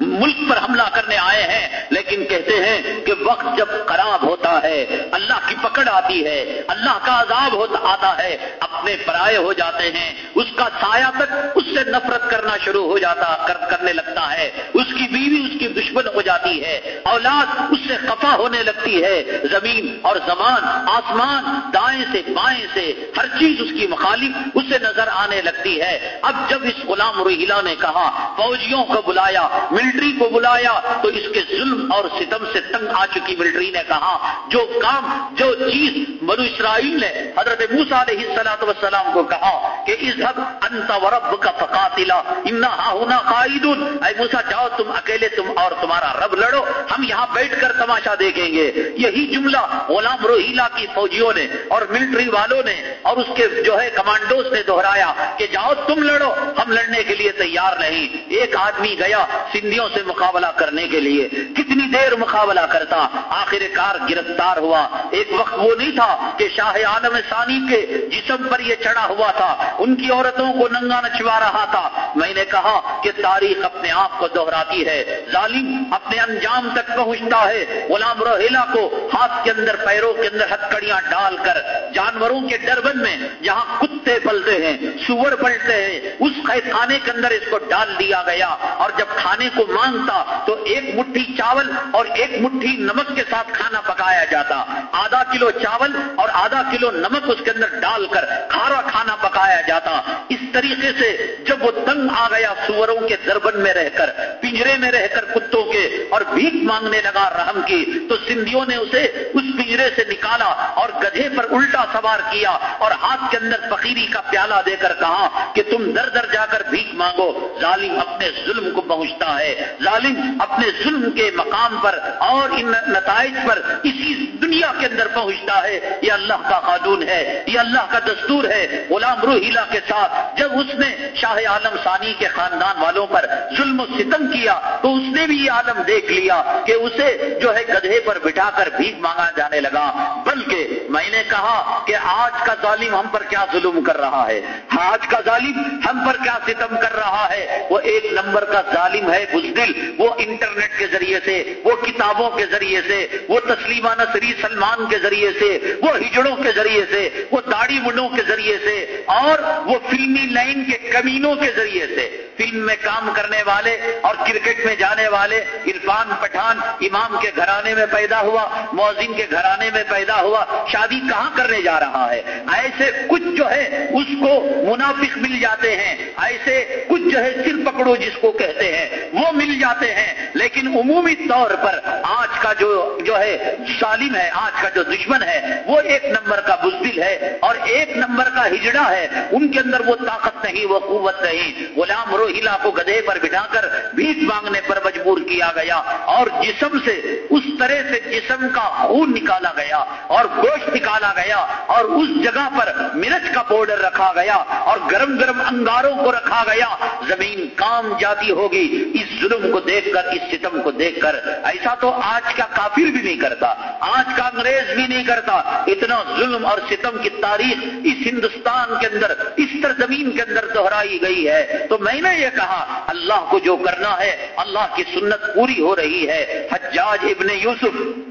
ملک پر حملہ کرنے آئے ہیں لیکن کہتے ہیں کہ وقت جب خراب ہوتا ہے اللہ کی پکڑ آتی ہے اللہ کا عذاب ہوتا آتا ہے اپنے پرائے ہو جاتے ہیں اس کا سایہ تک اس سے نفرت کرنا شروع ہو جاتا کر, کرنے لگتا ہے اس کی بیوی اس کی دشمن ہو جاتی ہے اولاد اس سے خفا ہونے لگتی ہے زمین اور زمان آسمان دائیں سے بائیں سے ہر چیز اس کی مخالف اس سے نظر آنے لگتی ہے۔ اب جب اس غلام روہیلا نے کہا فوجیوں کو بلایا ملٹری کو بلایا تو اس کے ظلم اور ستم سے تنگ آ چکی ملٹری نے کہا، جو کام، جو چیز بنو اسرائیل نے حضرت موسا علیہ السلاط وسلام کو کہا کہ اس حق انت ورب کا فقاتلا امنا ہونا قائد اے موسا جاؤ تم اکیلے، تم اور تمہارا رب لڑو، ہم یہاں بیٹھ کر تماشا دیکھیں گے۔ یہی جملہ غلام روہیلا کی فوجیوں نے اور ملٹری والوں نے اور اس کے جو ہے کمانڈوز نے دہرایا کہ جاؤ تم لڑو، ہم لڑنے کے لیے تیار نہیں۔ ایک آدمی گیا، سندھی سے مقابلہ کرنے کے لیے کتنی دیر مقابلہ کرتا آخر کار گرفتار ہوا ایک وقت وہ نہیں تھا کہ شاہ عالم ثانی کے جسم پر یہ چڑھا ہوا تھا ان کی عورتوں کو ننگا نچوا رہا تھا میں نے کہا کہ تاریخ اپنے آپ کو دہراتی ہے ظالم اپنے انجام تک پہنچتا ہے غلام روہیلا کو ہاتھ کے اندر پیروں کے اندر ہتکڑیاں ڈال کر جانوروں کے ڈربن میں جہاں کتے پلتے ہیں سور پلتے ہیں اس قید خانے کے اندر اس کو ڈال دیا گیا اور جب کھانے کو مانگتا تو ایک مٹھی چاول اور ایک مٹھی نمک کے ساتھ کھانا پکایا جاتا۔ آدھا کلو چاول اور آدھا کلو نمک اس کے اندر ڈال کر کھارا کھانا پکایا جاتا۔ اس طریقے سے جب وہ تنگ آ گیا سوروں کے دربن میں رہ کر، پنجرے میں رہ کر کتوں کے اور بھیک مانگنے لگا رحم کی، تو سندھیوں نے اسے اس پنجرے سے نکالا اور گدھے پر الٹا سوار کیا اور ہاتھ کے اندر فقیری کا پیالہ دے کر کہا کہ تم در در جا کر بھیک مانگو، ظالم اپنے ظلم کو پہنچتا ہے۔ ظالم اپنے ظلم کے مقام پر اور ان نتائج پر اسی دنیا کے اندر پہنچتا ہے۔ یہ اللہ کا قانون ہے، یہ اللہ کا دستور ہے۔ غلام روحیلا کے ساتھ جب اس نے شاہ عالم ثانی کے خاندان والوں پر ظلم و ستم کیا تو اس نے بھی یہ عالم دیکھ لیا کہ اسے جو ہے گدھے پر بٹھا کر بھیک مانگا جانے لگا۔ بلکہ میں نے کہا کہ آج کا ظالم ہم پر کیا ظلم کر رہا ہے؟ آج کا ظالم ہم پر کیا ستم کر رہا ہے؟ وہ ایک نمبر کا ظالم ہے بزدل وہ انٹرنیٹ کے ذریعے سے، وہ کتابوں کے ذریعے سے، وہ تسلیمہ نصری سلمان کے ذریعے سے، وہ ہجڑوں کے ذریعے سے، وہ داڑھی منڈوں کے ذریعے سے، اور وہ فلمی لائن کے کمینوں کے ذریعے سے۔ فلم میں کام کرنے والے اور کرکٹ میں جانے والے، عرفان پٹھان امام کے گھرانے میں پیدا ہوا موزن کے گھرانے میں پیدا ہوا، شادی کہاں کرنے جا رہا ہے؟ ایسے کچھ جو ہے، اس کو منافق مل جاتے ہیں۔ ایسے کچھ جو ہے، سر پکڑو جس کو کہتے ہیں۔ وہ مل جاتے ہیں۔ لیکن عمومی طور پر آج کا جو جو ہے ظالم ہے، آج کا جو دشمن ہے، وہ ایک نمبر کا بزدل ہے اور ایک نمبر کا ہجڑا ہے۔ ان کے اندر وہ طاقت نہیں، وہ قوت نہیں۔ غلام روہیلا کو گدھے پر بٹھا کر بھیک مانگنے پر مجبور کیا گیا اور جسم سے، اس طرح سے جسم کا خون نکالا گیا اور گوشت نکالا گیا اور اس جگہ پر مرچ کا پاؤڈر رکھا گیا اور گرم گرم انگاروں کو رکھا گیا۔ زمین کام جاتی ہوگی اس ظلم کو دیکھ کر، اس ستم کو دیکھ کر، ایسا تو آج کا کافر بھی نہیں کرتا، آج کا انگریز بھی نہیں کرتا۔ اتنا ظلم اور ستم کی تاریخ اس ہندوستان کے اندر، اس سرزمین کے اندر دہرائی گئی ہے۔ تو میں نے یہ کہا، اللہ کو جو کرنا ہے، اللہ کی سنت پوری ہو رہی ہے۔ حجاج ابن یوسف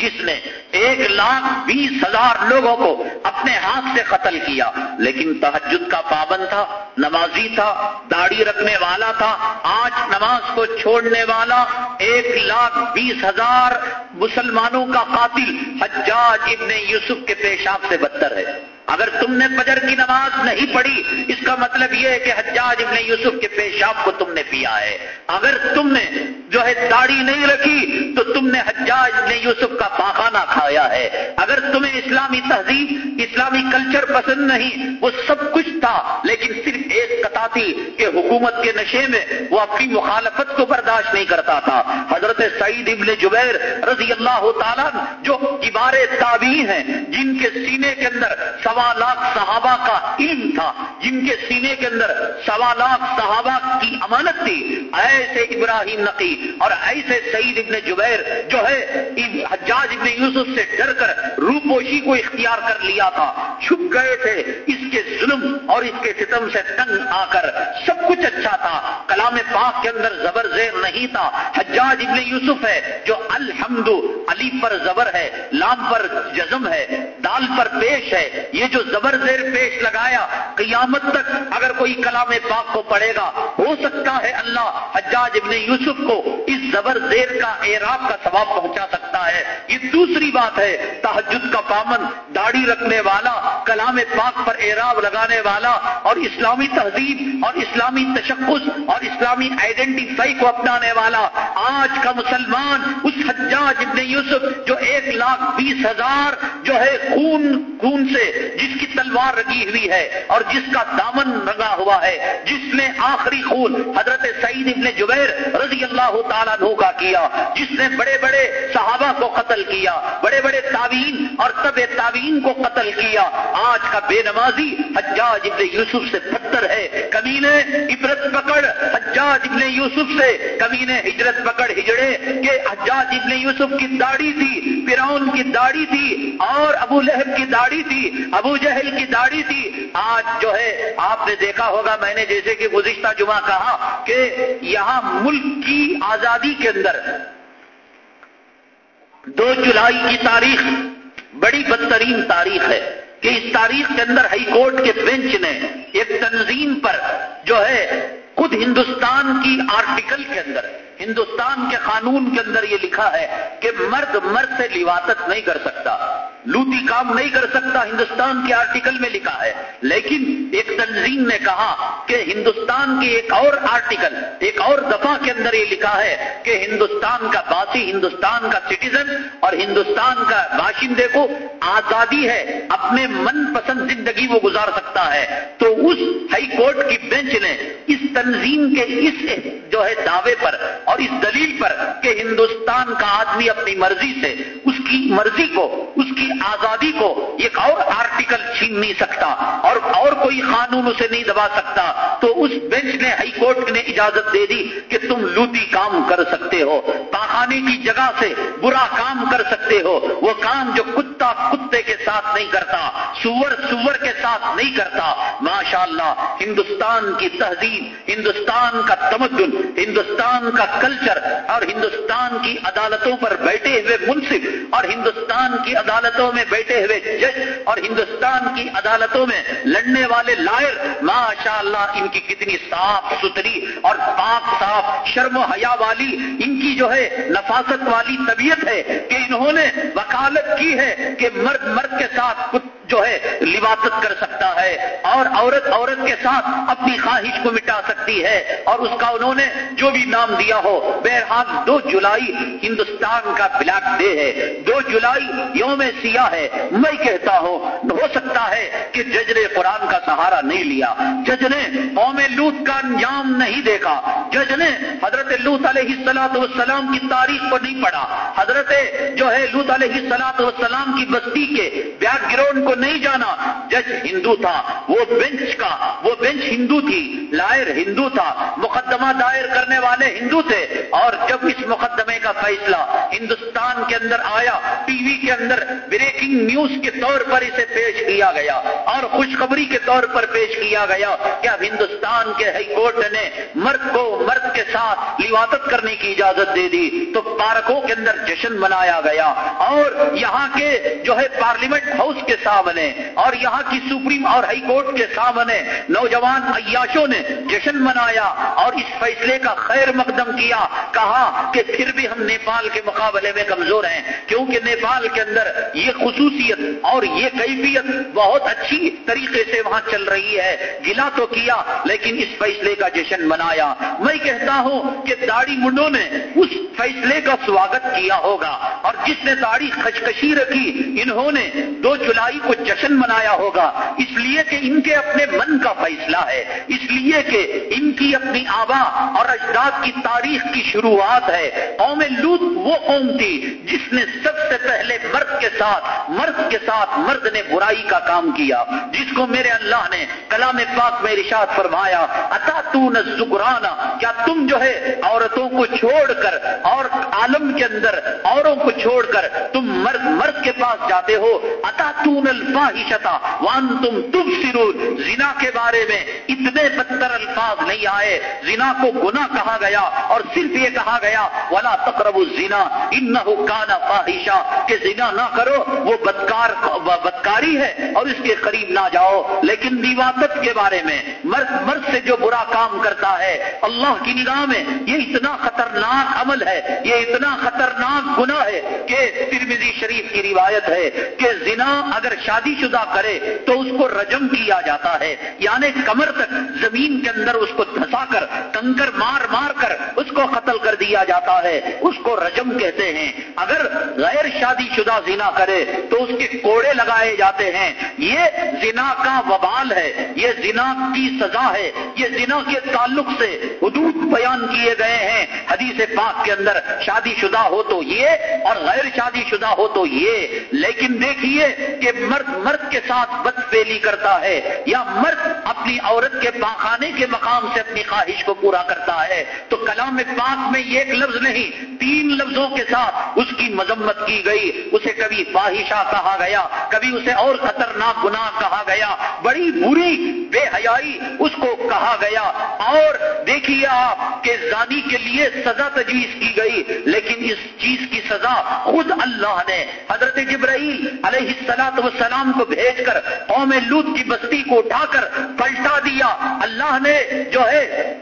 جس نے ایک لاکھ بیس ہزار لوگوں کو اپنے ہاتھ سے قتل کیا، لیکن تحجد کا پابند تھا، نمازی تھا، داڑھی رکھنے والا تھا، آج نماز کو چھوڑنے والا ایک لاکھ بیس ہزار مسلمانوں کا قاتل حجاج ابن یوسف کے پیشاب سے بدتر ہے۔ اگر تم نے فجر کی نماز نہیں پڑھی، اس کا مطلب یہ ہے کہ حجاج ابن یوسف کے پیشاب کو تم نے پیا ہے۔ اگر تم نے جو ہے داڑھی نہیں رکھی، تو تم نے حجاج ابن یوسف کا پاخانہ کھایا ہے۔ اگر تمہیں اسلامی تہذیب، اسلامی کلچر پسند نہیں، وہ سب کچھ تھا، لیکن صرف ایک قطع تھی کہ حکومت کے نشے میں وہ اپنی مخالفت کو برداشت نہیں کرتا تھا۔ حضرت سعید ابن جبیر رضی اللہ تعالیٰ جو عبار تابعی ہیں، جن کے سینے کے اندر سوا لاکھ صحابہ کا علم تھا، جن کے سینے کے اندر سوا لاکھ صحابہ کی امانت تھی۔ ایسے ابراہیم نقی اور ایسے سعید ابن جبیر جو ہے حجاج ابن یوسف سے ڈر کر روپوشی کو اختیار کر لیا تھا۔ چھپ گئے تھے۔ اس کے ظلم اور اس کے ستم سے تنگ آ کر سب کچھ اچھا تھا۔ کلام پاک کے اندر زبر زیر نہیں تھا۔ حجاج ابن یوسف ہے جو الحمد، علی پر زبر ہے، لام پر جزم ہے، دال پر پیش ہے۔ یہ جو زبر زیر پیش لگایا، قیامت تک اگر کوئی کلام پاک کو پڑھے گا، ہو سکتا ہے اللہ حجاج ابن یوسف کو اس زبر زیر کا اعراب کا ثواب پہنچا سکتا ہے۔ یہ دوسری بات ہے تحجد کا پامن، داڑھی رکھنے والا، کلام پاک پر اعراب لگانے والا اور اسلامی تہذیب اور اسلامی تشخص اور اسلامی آئیڈینٹیفائی کو اپنانے والا۔ آج کا مسلمان، اس حجاج ابن یوسف جو ایک لاکھ بیس ہزار جو ہے خون خون سے جس کی تلوار رگی ہوئی ہے اور جس کا دامن رگا ہوا ہے، جس نے آخری خون حضرت سعید ابن جبیر رضی اللہ تعالیٰ عنہ کا کیا، جس نے بڑے بڑے صحابہ کو قتل کیا، بڑے بڑے تعوین اور طب تعوین کو قتل کیا۔ آج کا بے نمازی حجاج ابن یوسف سے پتھر ہے۔ کمینے عبرت پکڑ، حجاج ابن یوسف سے کمینے ہجرت پکڑ ہجڑے کہ حجاج ابن یوسف کی داڑھی تھی، فرعون کی داڑھی تھی اور ابو لہب کی داڑھی تھی۔ ابو جہل کی داڑھی تھی۔ آج جو ہے، آپ نے دیکھا ہوگا، میں نے جیسے کہ گزشتہ جمعہ کہا کہ یہاں ملک کی آزادی کے اندر دو جولائی کی تاریخ بڑی بدترین تاریخ ہے کہ اس تاریخ کے اندر ہائی کورٹ کے بینچ نے ایک تنظیم پر جو ہے خود ہندوستان کی آرٹیکل کے اندر ہندوستان کے قانون کے اندر یہ لکھا ہے کہ مرد مرد سے لیواتت نہیں کر سکتا لوٹی کام نہیں کر سکتا، ہندوستان کے آرٹیکل میں لکھا ہے۔ لیکن ایک تنظیم نے کہا کہ ہندوستان کی ایک اور آرٹیکل، ایک اور دفعہ کے اندر یہ لکھا ہے کہ ہندوستان کا باسی، ہندوستان کا سٹیزن اور ہندوستان کا باشندے کو آزادی ہے، اپنے من پسند زندگی وہ گزار سکتا ہے۔ تو اس ہائی کورٹ کی بینچ نے اس تنظیم کے اس جو ہے دعوے پر اور اس دلیل پر کہ ہندوستان کا آدمی اپنی مرضی سے اس کی مرضی کو، اس کی آزادی کو ایک اور آرٹیکل چھین نہیں سکتا اور اور کوئی قانون اسے نہیں دبا سکتا، تو اس بینچ نے ہائی کورٹ نے اجازت دے دی کہ تم لوٹی کام کر سکتے ہو، پاخانے کی جگہ سے برا کام کر سکتے ہو، وہ کام جو کتا کتے کے ساتھ نہیں کرتا، سور سور کے ساتھ نہیں کرتا۔ ماشاء اللہ ہندوستان کی تہذیب، ہندوستان کا تمدن، ہندوستان کا کلچر اور ہندوستان کی عدالتوں پر بیٹھے ہوئے منصف اور ہندوستان کی عدالتوں میں بیٹھے ہوئے جج اور ہندوستان کی عدالتوں میں لڑنے والے لائر ماشاء اللہ ان کی کتنی صاف ستھری اور پاک صاف شرم و حیا والی، ان کی جو ہے نفاست والی طبیعت ہے کہ انہوں نے وکالت کی ہے کہ مرد مرد کے ساتھ جو ہے لباست کر سکتا ہے اور عورت عورت کے ساتھ اپنی خواہش کو مٹا سکتی ہے اور اس کا انہوں نے جو بھی نام دیا ہو، بہرحال دو جولائی ہندوستان کا بلیک ڈے ہے۔ دو جولائی یوم سیاہ ہے۔ میں کہتا ہوں، ہو سکتا ہے کہ جج نے قرآن کا سہارا نہیں لیا۔ جج نے قوم لوت کا انجام نہیں دیکھا۔ جج نے حضرت لوت علیہ السلاط والسلام کی تاریخ کو نہیں پڑھا۔ حضرت جو ہے لوت علیہ السلاط والسلام کی بستی کے بیک گراؤنڈ کو نہیں جانا۔ جج ہندو تھا، وہ بینچ کا، وہ بینچ ہندو تھی، لائر ہندو تھا، مقدمہ دائر کرنے والے ہندو تھے۔ اور جب اس مقدمے کا فیصلہ ہندوستان کے اندر آیا، ٹی وی کے اندر بریکنگ نیوز کے طور پر اسے پیش کیا گیا۔ اور خوشخبری کے طور پر پیش کیا گیا کہ اب ہندوستان کے ہائی کورٹ نے مرد کو مرد کے ساتھ عبادت کرنے کی اجازت دے دی۔ تو پارکوں کے اندر جشن منایا گیا۔ اور یہاں کے جو ہے پارلیمنٹ ہاؤس کے سامنے اور یہاں کی سپریم اور ہائی کورٹ کے سامنے نوجوان عیاشوں نے جشن منایا اور اس فیصلے کا خیر مقدم کیا، کہا کہ پھر بھی ہم نیپال کے مقابلے میں کمزور ہیں، کیونکہ نیپال کے اندر یہ خصوصیت اور یہ کیفیت بہت اچھی طریقے سے وہاں چل رہی ہے۔ گلا تو کیا، لیکن اس فیصلے کا جشن منایا۔ میں کہتا ہوں کہ داڑی منڈوں نے اس فیصلے کا سواگت کیا ہوگا اور جس نے داڑھی خشکشی رکھی، انہوں نے دو جولائی کو جشن منایا ہوگا۔ اس لیے کہ ان کے اپنے من کا فیصلہ ہے۔ اس لیے کہ ان کی اپنی آبا اور اجداد کی تاریخ کی شروعات ہے۔ قوم لوت وہ قوم تھی جس نے سب سے پہلے مرد کے ساتھ مرد کے ساتھ مرد نے برائی کا کام کیا۔ جس کو میرے اللہ نے کلام پاک میں رشاد فرمایا اتا تو نزگرانا کیا تم جو ہے عورتوں کو چھوڑ کر اور عالم کے اندر اوروں کو چھوڑ کر تم مرد مرد کے پاس جاتے ہو؟ اتا تون الفاحشتا وان تم تم سرون زنا کے بارے میں اتنے بدتر الفاظ نہیں آئے. زنا کو گنا کہا گیا اور صرف یہ کہا گیا، ولا تقرب الزنا انه كان فاحشا. کہ زنا نہ کرو، وہ بدکار، بدکاری ہے اور اس کے قریب نہ جاؤ. لیکن دیواتت کے بارے میں، مرد مرد سے جو برا کام کرتا ہے، اللہ کی نگاہ میں یہ اتنا خطرناک عمل ہے، یہ اتنا خطرناک گناہ ہے کہ ترمیزی شریف کی روایت ہے کہ زنا اگر شادی شدہ کرے تو اس کو رجم کیا جاتا ہے۔ یعنی کمر تک زمین کے اندر اس کو دھسا کر، کنکر مار مار کر اس کو قتل کر دیا جاتا ہے۔ اس کو رجم کہتے ہیں۔ اگر غیر شادی شدہ زنا کرے تو اس کے کوڑے لگائے جاتے ہیں۔ یہ زنا کا وبال ہے۔ یہ زنا کی سزا ہے۔ یہ زنا کے تعلق سے حدود بیان کیے گئے ہیں۔ حدیث پاک کے اندر شادی شدہ ہو تو یہ اور غیر شادی شدہ ہو تو یہ۔ لیکن دیکھیے کہ مرد مرد کے ساتھ بد فیلی کرتا ہے یا مرد اپنی عورت کے پاخانے کے مقام سے اپنی خواہش کو پورا کرتا ہے تو کلام پاک میں ایک لفظ نہیں، تین لفظوں کے ساتھ اس کی مذمت کی گئی۔ اسے کبھی فاحشہ کہا گیا، کبھی اسے اور خطرناک گناہ کہا گیا۔ بڑی بری بے حیائی اس کو کہا گیا۔ اور دیکھیے آپ کہ زانی کے لیے سزا تجویز کی گئی، لیکن اس چیز کی سزا خود اللہ نے۔ حضرت جبرائیل علیہ السلاط وسلام کو بھیج کر قوم لوت کی بستی کو اٹھا کر پلٹا دیا۔ اللہ نے جو ہے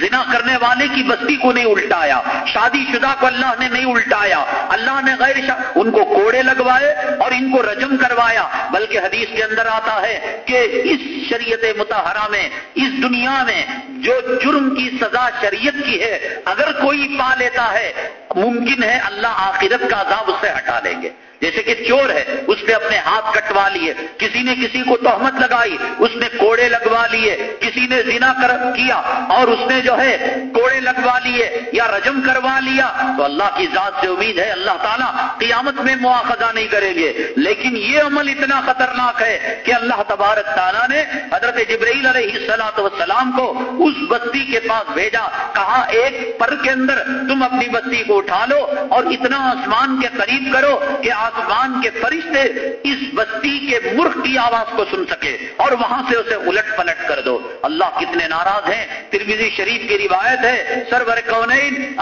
زنا کرنے والے کی بستی کو نہیں الٹایا۔ شادی شدہ کو اللہ نے نہیں الٹایا۔ اللہ نے غیر شا... ان کو کوڑے لگوائے اور ان کو رجم کروایا۔ بلکہ حدیث کے اندر آتا ہے کہ اس شریعت متحرہ میں، اس دنیا میں جو جرم کی سزا شریعت کی ہے، اگر کوئی پا لیتا ہے، ممکن ہے اللہ آخرت کا عذاب اس سے ہٹا دیں گے۔ جیسے کہ چور ہے، اس نے اپنے ہاتھ کٹوا لیے، کسی نے کسی کو تہمت لگائی، اس نے کوڑے لگوا لیے، کسی نے زنا کر کیا اور اس نے جو ہے کوڑے لگوا لیے یا رجم کروا لیا، تو اللہ کی ذات سے امید ہے، اللہ تعالیٰ قیامت میں مواخذہ نہیں کریں گے۔ لیکن یہ عمل اتنا خطرناک ہے کہ اللہ تبارک تعالیٰ نے حضرت جبرائیل علیہ السلاط وسلام کو اس بستی کے پاس بھیجا، کہا، ایک پر کے اندر تم اپنی بستی کو اٹھا لو اور اتنا آسمان کے قریب کرو کہ آسمان کے فرشتے اس بستی کے مرخ کی آواز کو سن سکے اور وہاں سے اسے الٹ پلٹ کر دو۔ اللہ کتنے ناراض ہیں۔ ترمیزی شریف کی روایت ہے، سرور کونین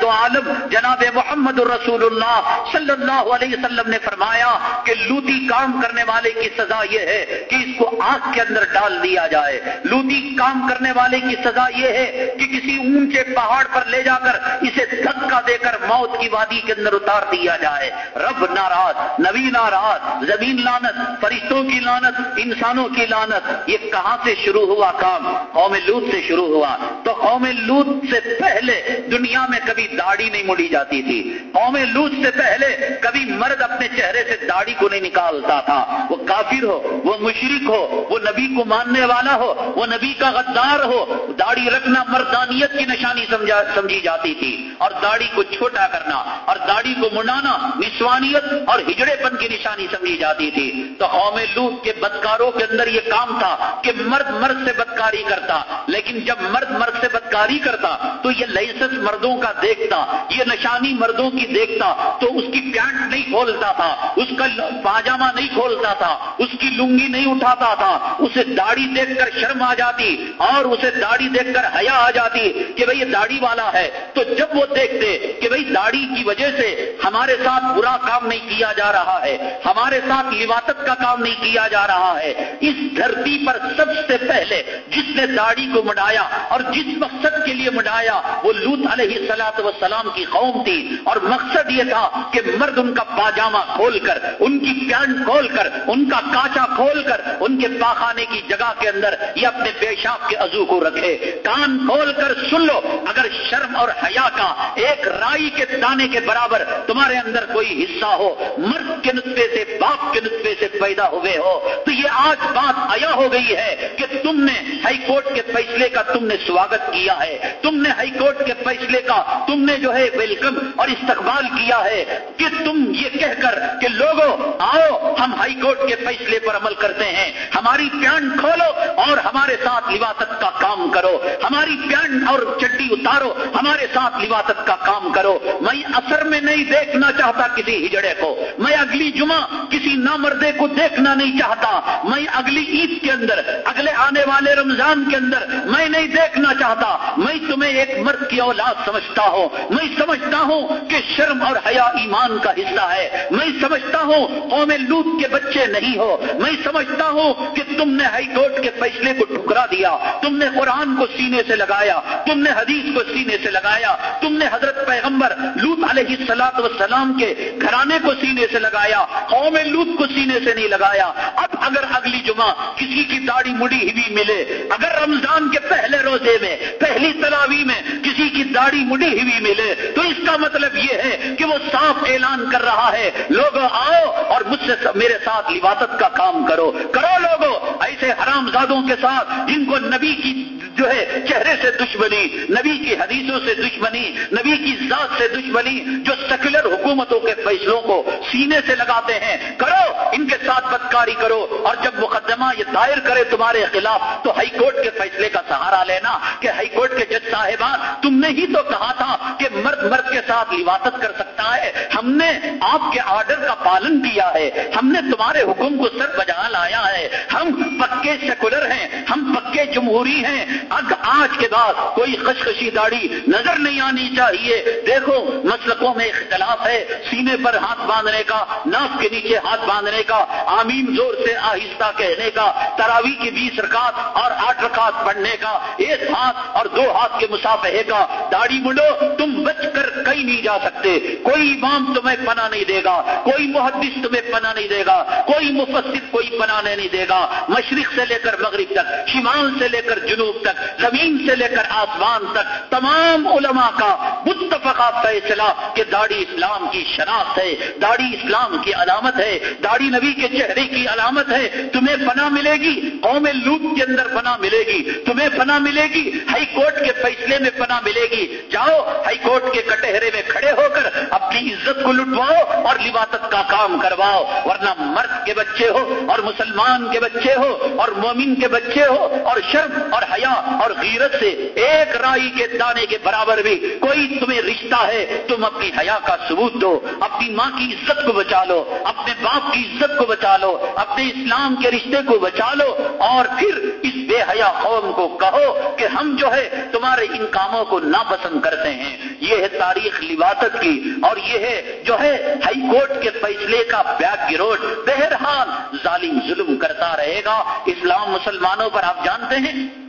دو عالم، جناب محمد الرسول اللہ صلی اللہ علیہ وسلم نے فرمایا کہ لوتی کام کرنے والے کی سزا یہ ہے کہ اس کو آگ کے اندر ڈال دیا جائے۔ لوتی کام کرنے والے کی سزا یہ ہے کہ کسی اونچے پہاڑ پر لے جا کر اسے دھکا دے کر موت کی وادی کے اندر اتار دیا جائے۔ رب نہ ناراض، نبی ناراض، زمین لانت فرشتوں کی لانت انسانوں کی لانت یہ کہاں سے شروع ہوا کام؟ قوم لوت سے شروع ہوا۔ تو قوم لوت سے پہلے دنیا میں کبھی داڑھی نہیں مڑی جاتی تھی۔ قوم لوت سے پہلے کبھی مرد اپنے چہرے سے داڑھی کو نہیں نکالتا تھا۔ وہ کافر ہو، وہ مشرق ہو، وہ نبی کو ماننے والا ہو، وہ نبی کا غدار ہو۔ داڑھی رکھنا مردانیت کی نشانی سمجھی جاتی تھی۔ اور داڑھی کو چھوٹا کرنا، اور داڑھی کو منڈانا، نسوانیت اور ہجڑے پن کی نشانی سمجھی جاتی تھی۔ تو قوم لوت کے بدکاروں کے اندر یہ کام تھا کہ مرد مرد سے بدکاری کرتا، لیکن جب مرد مرد سے بدکاری کرتا تو یہ لائسنس مردوں کا دیکھتا، یہ نشانی مردوں کی دیکھتا تو اس کی پینٹ نہیں کھولتا تھا، اس کا پاجامہ نہیں کھولتا تھا، اس کی لنگی نہیں اٹھاتا تھا۔ اسے داڑھی دیکھ کر شرم آ جاتی اور اسے داڑھی دیکھ کر حیا آ جاتی کہ بھئی یہ داڑھی والا ہے۔ تو جب وہ دیکھتے کہ بھئی داڑھی کی وجہ سے ہمارے ساتھ برا کام نہیں کیا جا رہا ہے۔ ہمارے ساتھ لواطت کا کام نہیں کیا جا رہا ہے۔ اس دھرتی پر سب سے پہلے جس نے داڑھی کو مڈایا اور جس مقصد کے لیے مڈایا، وہ لوت علیہ سلاط وسلام کی قوم تھی۔ اور مقصد یہ تھا کہ مرد ان کا پاجامہ کھول کر، ان کی پینٹ کھول کر، ان کا کاچا کھول کر، ان کے پاخانے کی جگہ کے اندر یہ اپنے پیشاب کے عزو کو رکھے۔ کان کھول کر سن لو، اگر شرم اور حیا کا ایک رائی کے دانے کے برابر تمہارے اندر کوئی حصہ ہو مرد کے نسخے سے باپ کے نسخے سے پیدا ہوئے ہو، تو یہ آج بات آیا ہو گئی ہے کہ تم نے ہائی کورٹ کے فیصلے کا تم نے سواگت کیا ہے۔ تم نے ہائی کورٹ کے فیصلے کا تم نے جو ہے ویلکم اور استقبال کیا ہے کہ تم یہ کہہ کر کہ لوگوں آؤ، ہم ہائی کورٹ کے فیصلے پر عمل کرتے ہیں۔ ہماری پیانٹ کھولو اور ہمارے ساتھ لواطت کا کام کرو۔ ہماری پیانٹ اور چڈی اتارو، ہمارے ساتھ لواطت کا کام کرو۔ میں اثر میں نہیں دیکھنا چاہتا کسی ہجڑے کو۔ میں اگلی جمعہ کسی نامردے کو دیکھنا نہیں چاہتا۔ میں اگلی عید کے اندر، اگلے آنے والے رمضان کے اندر میں نہیں دیکھنا چاہتا۔ میں تمہیں ایک مرد کی اولاد سمجھتا ہوں۔ میں سمجھتا ہوں کہ شرم اور حیا ایمان کا حصہ ہے۔ میں سمجھتا ہوں قوم لوت کے بچے نہیں ہو۔ میں سمجھتا ہوں کہ تم نے ہائی کورٹ کے فیصلے کو ٹھکرا دیا۔ تم نے قرآن کو سینے سے لگایا۔ تم نے حدیث کو سینے سے لگایا۔ تم نے حضرت پیغمبر لوت علیہ سلاط وسلام کے گھرانے کو سینے سے لگایا، قوم لوت کو سینے سے نہیں لگایا۔ اب اگر اگلی جمعہ کسی کی داڑھی مڑی ہوئی ملے، اگر رمضان کے پہلے روزے میں، پہلی تلاوی میں کسی کی داڑھی مڑی ہوئی ملے، تو اس کا مطلب یہ ہے کہ وہ صاف اعلان کر رہا ہے لوگ آؤ اور مجھ سے میرے ساتھ عبادت کا کام کرو۔ کرو لوگوں ایسے حرام زادوں کے ساتھ جن کو نبی کی جو ہے چہرے سے دشمنی، نبی کی حدیثوں سے دشمنی، نبی کی ذات سے دشمنی جو سیکولر حکومتوں کے فیصلوں کو سینے سے لگاتے ہیں۔ کرو، ان کے ساتھ بدکاری کرو۔ اور جب مقدمہ یہ دائر کرے تمہارے خلاف، تو ہائی کورٹ کے فیصلے کا سہارا لینا کہ ہائی کورٹ کے جج صاحبان، تم نے ہی تو کہا تھا کہ مرد مرد کے ساتھ عبادت کر سکتا ہے۔ ہم نے آپ کے آرڈر کا پالن کیا ہے۔ ہم نے تمہارے حکم کو سر بجا لایا ہے۔ ہم پکے سیکولر ہیں، ہم پکے جمہوری ہیں۔ اب آج کے بعد کوئی خشخشی داڑھی نظر نہیں آنی چاہیے۔ دیکھو، مسلکوں میں اختلاف ہے۔ سینے پر ہاتھ باندھنے کا، ناف کے نیچے ہاتھ باندھنے کا، آمین زور سے آہستہ کہنے کا، تراوی کی بیس رکعت اور آٹھ رکعت پڑھنے کا، ایک ہاتھ اور دو ہاتھ کے مسافہے کا۔ داڑھی مڈو تم بچ کر کہیں نہیں جا سکتے۔ کوئی امام تمہیں پناہ نہیں دے گا، کوئی محدث تمہیں پناہ نہیں دے گا، کوئی مفسر کوئی پناہ نہیں دے گا۔ مشرق سے لے کر مغرب تک، شمال سے لے کر جنوب تک، زمین سے لے کر آسمان تک، تمام علماء کا متفقہ فیصلہ کہ داڑھی اسلام کی شناخت ہے، داڑھی اسلام کی علامت ہے، داڑھی نبی کے چہرے کی علامت ہے۔ تمہیں پناہ ملے گی، قوم لوٹ کے اندر پناہ ملے گی۔ تمہیں پناہ ملے گی، ہائی کورٹ کے فیصلے میں پناہ ملے گی۔ جاؤ، ہائی کورٹ کے کٹہرے میں کھڑے ہو کر اپنی عزت کو لٹواؤ اور لباست کا کام کرواؤ، ورنہ مرد کے بچے ہو اور مسلمان کے بچے ہو اور مومن کے بچے ہو اور شرم اور حیا اور غیرت سے ایک رائی کے دانے کے برابر بھی کوئی تمہیں رشتہ ہے، تم اپنی حیا کا ثبوت دو، اپنی ماں کی عزت کو بچا لو، اپنے باپ کی عزت کو بچا لو، اپنے اسلام کے رشتے کو بچا لو، اور پھر اس بے حیا قوم کو کہو کہ ہم جو ہے تمہارے ان کاموں کو ناپسند کرتے ہیں۔ یہ ہے تاریخ لباست کی، اور یہ ہے جو ہے ہائی کورٹ کے فیصلے کا بیک گروڈ بہرحال ظالم ظلم کرتا رہے گا۔ اسلام مسلمانوں پر آپ جانتے ہیں؟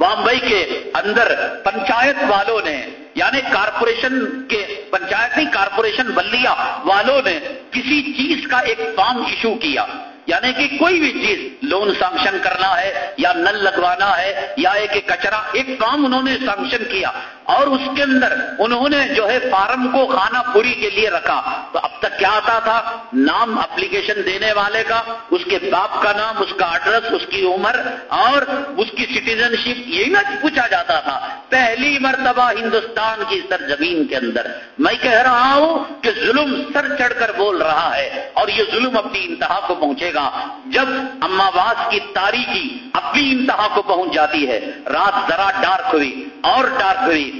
بامبئی کے اندر پنچایت والوں نے یعنی کارپوریشن کے پنچایت نہیں، کارپوریشن بلیا والوں نے کسی چیز کا ایک فارم ایشو کیا۔ یعنی کہ کوئی بھی چیز، لون سانکشن کرنا ہے یا نل لگوانا ہے یا ایک کچرا، ایک کام انہوں نے سانکشن کیا۔ اور اس کے اندر انہوں نے جو ہے فارم کو خانہ پوری کے لیے رکھا۔ تو اب تک کیا آتا تھا؟ نام اپلیکیشن دینے والے کا، اس کے باپ کا نام، اس کا ایڈریس، اس کی عمر اور اس کی سٹیزن شپ یہی نہ پوچھا جاتا تھا۔ پہلی مرتبہ ہندوستان کی سرزمین کے اندر۔ میں کہہ رہا ہوں کہ ظلم سر چڑھ کر بول رہا ہے اور یہ ظلم اپنی انتہا کو پہنچے گا۔ جب اماواس کی تاریخی اپنی انتہا کو پہنچ جاتی ہے، رات ذرا ڈارک ہوئی اور ڈارک ہوئی۔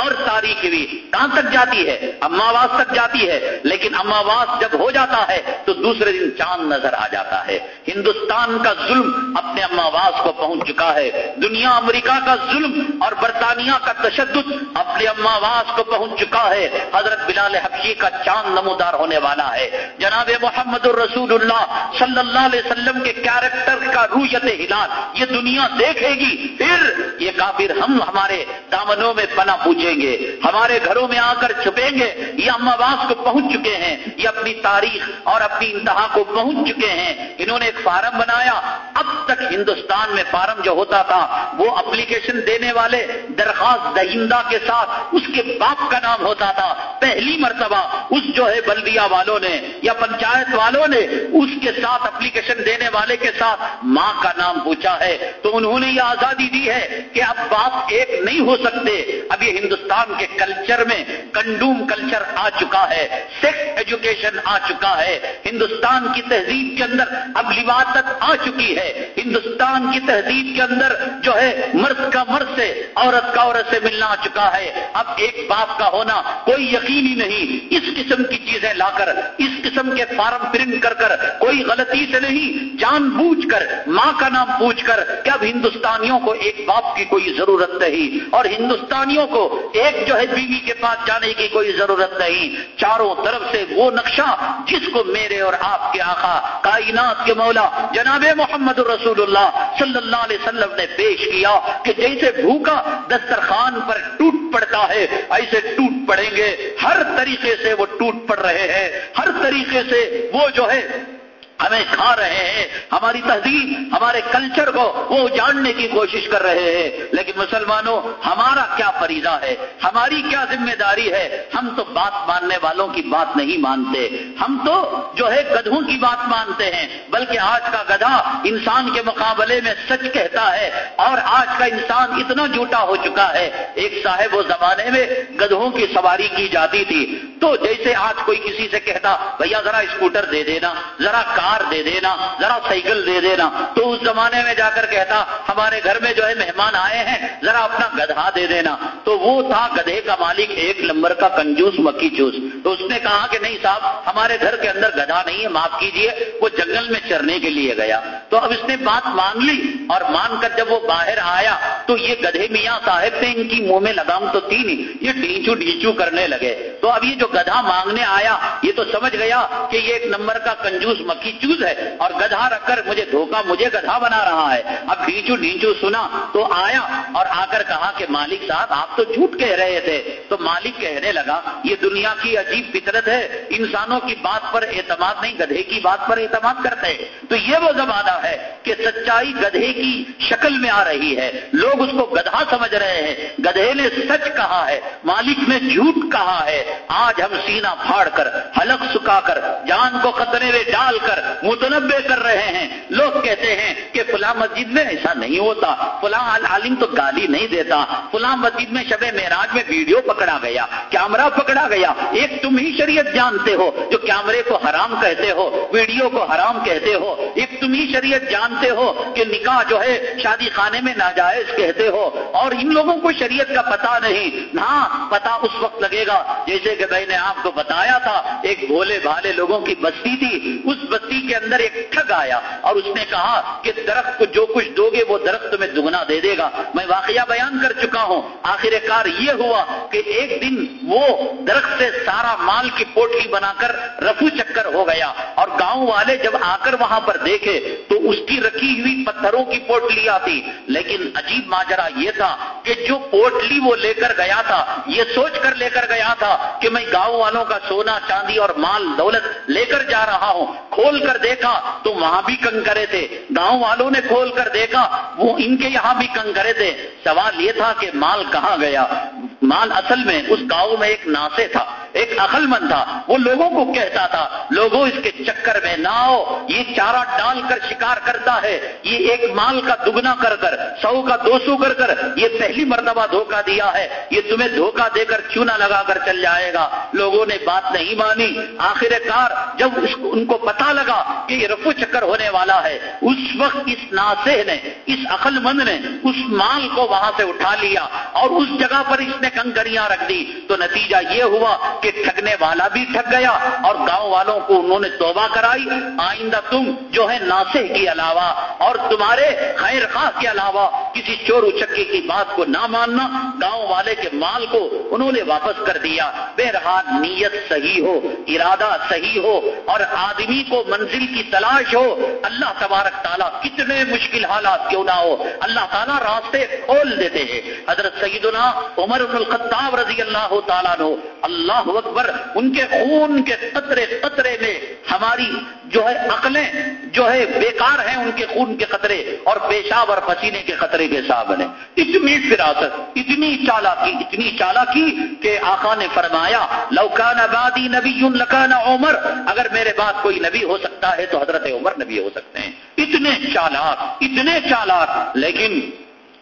اور تاریخ بھی کہاں تک جاتی ہے؟ اماواس تک جاتی ہے، لیکن اماواس جب ہو جاتا ہے تو دوسرے دن چاند نظر آ جاتا ہے۔ ہندوستان کا ظلم اپنے اماواس کو پہنچ چکا ہے۔ دنیا امریکہ کا ظلم اور برطانیہ کا تشدد اپنے اماواس کو پہنچ چکا ہے۔ حضرت بلال حبشی کا چاند نمودار ہونے والا ہے۔ جناب محمد الرسول اللہ صلی اللہ علیہ وسلم کے کیریکٹر کا رویت ہلال، یہ دنیا دیکھے گی، پھر یہ کافر ہم ہمارے دامنوں میں پنا پوچھ گے، ہمارے گھروں میں آ کر چھپیں گے، یہ اماواس کو پہنچ چکے ہیں، یہ اپنی تاریخ اور اپنی انتہا کو پہنچ چکے ہیں۔ انہوں نے ایک فارم بنایا، اب تک ہندوستان میں فارم جو ہوتا تھا، وہ اپلیکیشن دینے والے درخواست دہندہ کے ساتھ اس کے باپ کا نام ہوتا تھا۔ پہلی مرتبہ اس جو ہے بلدیا والوں نے یا پنچایت والوں نے اس کے ساتھ اپلیکیشن دینے والے کے ساتھ ماں کا نام پوچھا ہے۔ تو انہوں نے یہ آزادی دی ہے کہ اب باپ ایک نہیں ہو سکتے۔ اب یہ ہندوستان کے کلچر میں کنڈوم کلچر آ چکا ہے سیکس ایجوکیشن آ چکا ہے۔ ہندوستان کی تہذیب کے اندر اب لباست آ چکی ہے۔ ہندوستان کی تہذیب کے اندر جو ہے مرد کا مرد سے عورت کا عورت سے ملنا آ چکا ہے۔ اب ایک باپ کا ہونا کوئی یقین ہی نہیں۔ اس قسم کی چیزیں لا کر، اس قسم کے فارم پرنٹ کر کر کوئی غلطی سے نہیں، جان بوجھ کر، ماں کا نام پوچھ کر کہ اب ہندوستانیوں کو ایک باپ کی کوئی ضرورت نہیں۔ اور ہندوستانیوں کو ایک جو ہے بیوی کے پاس جانے کی کوئی ضرورت نہیں، چاروں طرف سے وہ نقشہ جس کو میرے اور آپ کے آقا کائنات کے مولا جناب محمد رسول اللہ صلی اللہ علیہ وسلم نے پیش کیا کہ جیسے بھوکا دسترخوان پر ٹوٹ پڑتا ہے، ایسے ٹوٹ پڑیں گے۔ ہر طریقے سے وہ ٹوٹ پڑ رہے ہیں، ہر طریقے سے وہ جو ہے ہمیں کھا رہے ہیں، ہماری تہذیب، ہمارے کلچر کو وہ جاننے کی کوشش کر رہے ہیں۔ لیکن مسلمانوں، ہمارا کیا فریضہ ہے؟ ہماری کیا ذمہ داری ہے؟ ہم تو بات ماننے والوں کی بات نہیں مانتے۔ ہم تو جو ہے گدھوں کی بات مانتے ہیں، بلکہ آج کا گدھا انسان کے مقابلے میں سچ کہتا ہے۔ اور آج کا انسان اتنا جھوٹا ہو چکا ہے۔ ایک صاحب وہ زمانے میں گدھوں کی سواری کی جاتی تھی۔ تو جیسے آج کوئی کسی سے کہتا، بھیا ذرا اسکوٹر دے دینا، ذرا کار کار دے دینا، ذرا سائیکل دے دینا۔ تو اس زمانے میں جا کر کہتا، ہمارے گھر میں جو ہے مہمان آئے ہیں، ذرا اپنا گدھا دے دینا۔ تو وہ تھا گدھے کا مالک، ایک نمبر کا کنجوس مکی چوس۔ تو اس نے کہا کہ نہیں صاحب، ہمارے گھر کے اندر گدھا نہیں ہے، معاف کیجیے، وہ جنگل میں چرنے کے لیے گیا۔ تو اب اس نے بات مان لی اور مان کر جب وہ باہر آیا، تو یہ گدھے میاں صاحب نے ان کی منہ میں لگام تو تھی نہیں، یہ ڈیچو ڈیچو کرنے لگے۔ تو اب یہ جو گدھا مانگنے آیا، یہ تو سمجھ گیا کہ یہ ایک نمبر کا کنجوس مکی چوز ہے اور گدھا رکھ کر مجھے دھوکا، مجھے گدھا بنا رہا ہے۔ اب ڈھینچو ڈھینچو سنا۔ تو آیا اور آ کر کہا کہ مالک صاحب، آپ تو جھوٹ کہہ رہے تھے۔ تو مالک کہنے لگا، یہ دنیا کی عجیب فطرت ہے۔ انسانوں کی بات پر اعتماد نہیں، گدھے کی بات پر اعتماد کرتے تو یہ وہ زمانہ ہے کہ سچائی گدھے کی شکل میں آ رہی ہے۔ لوگ اس کو گدھا سمجھ رہے ہیں۔ گدھے نے سچ کہا ہے، مالک نے جھوٹ کہا ہے۔ آج ہم سینہ پھاڑ کر، حلق سکا کر، جان کو خطرے میں ڈال کر متنبع کر رہے ہیں۔ لوگ کہتے ہیں کہ فلاں مسجد میں ایسا نہیں ہوتا۔ فلاں عالم تو گالی نہیں دیتا۔ فلاں مسجد میں شب معراج میں ویڈیو پکڑا گیا، کیمرہ پکڑا گیا۔ ایک تم ہی شریعت جانتے ہو جو کیمرے کو حرام کہتے ہو، ویڈیو کو حرام کہتے ہو۔ ایک تم ہی شریعت جانتے ہو کہ نکاح جو ہے شادی خانے میں ناجائز کہتے ہو۔ اور ان لوگوں کو شریعت کا پتا نہیں۔ ہاں پتا اس وقت لگے گا۔ جیسے کہ میں نے آپ کو بتایا تھا، ایک بھولے بھالے لوگوں کی بستی تھی۔ اس بستی کے اندر ایک ٹھگ آیا اور اس نے کہا کہ درخت کو جو کچھ دو گے وہ درخت تمہیں دگنا دے دے گا۔ میں واقعہ بیان کر چکا ہوں۔ آخر کار یہ ہوا کہ ایک دن وہ درخت سے سارا مال کی پوٹلی بنا کر رفو چکر ہو گیا اور گاؤں والے جب آ کر وہاں پر دیکھے تو اس کی رکھی ہوئی پتھروں کی پوٹلی آتی۔ لیکن عجیب ماجرا یہ تھا کہ جو پوٹلی وہ لے کر گیا تھا، یہ سوچ کر لے کر گیا تھا کہ میں گاؤں والوں کا سونا، چاندی اور مال دولت لے کر جا رہا ہوں۔ کھول کر دیکھا تو وہاں بھی کنکرے تھے۔ گاؤں والوں نے کھول کر دیکھا، وہ ان کے یہاں بھی کنکرے تھے۔ سوال یہ تھا کہ مال کہاں گیا؟ مال اصل میں اس گاؤں میں ایک ناسے تھا، ایک عقل مند تھا۔ وہ لوگوں کو کہتا تھا لوگوں اس کے چکر میں نہ آؤ، یہ چارہ ڈال کر شکار کرتا ہے۔ یہ ایک مال کا دگنا کر کر، سو کا دو سو کر کر، یہ پہلی مرتبہ دھوکہ دیا ہے۔ یہ تمہیں دھوکہ دے کر چونا لگا کر چل جائے گا؟ لوگوں نے بات نہیں مانی۔ آخر کار جب اس ان کو پتا لگا کہ یہ رفو چکر ہونے والا ہے۔ اس وقت اس ناسے نے، اس عقل مند نے اس مال کو وہاں سے اٹھا لیا اور اس جگہ پر اس نے کنکریاں رکھ دی۔ تو نتیجہ یہ ہوا کہ ٹھگنے والا بھی ٹھگ گیا اور گاؤں والوں کو انہوں نے توبہ کرائی۔ آئندہ تم جو ہے ناسے کے علاوہ اور تمہارے خیر خواہ کے علاوہ کسی چور اچکی کی بات کو نہ ماننا، گاؤں والے کے مال کو انہوں نے واپس کر دیا۔ بہرحال نیت صحیح ہو، ارادہ صحیح ہو اور آدمی کو من منزل کی تلاش ہو، اللہ تبارک تعالیٰ کتنے مشکل حالات کیوں نہ ہو، اللہ تعالیٰ راستے کھول دیتے ہیں۔ حضرت سیدنا عمر بن الخطاب رضی اللہ تعالیٰ نو اللہ اکبر، ان کے خون کے قطرے قطرے میں ہماری جو ہے عقلیں، جو ہے بیکار ہیں ان کے خون کے قطرے اور پیشاب اور پسینے کے قطرے کے صاحب نے اتنی فراست، اتنی چالاکی اتنی چالاکی کہ آقا نے فرمایا لوکان آبادی نبی لکان عمر، اگر میرے بعد کوئی نبی ہو سکتا ہے تو حضرت عمر نبی ہو سکتے ہیں۔ اتنے چالاک اتنے چالاک۔ لیکن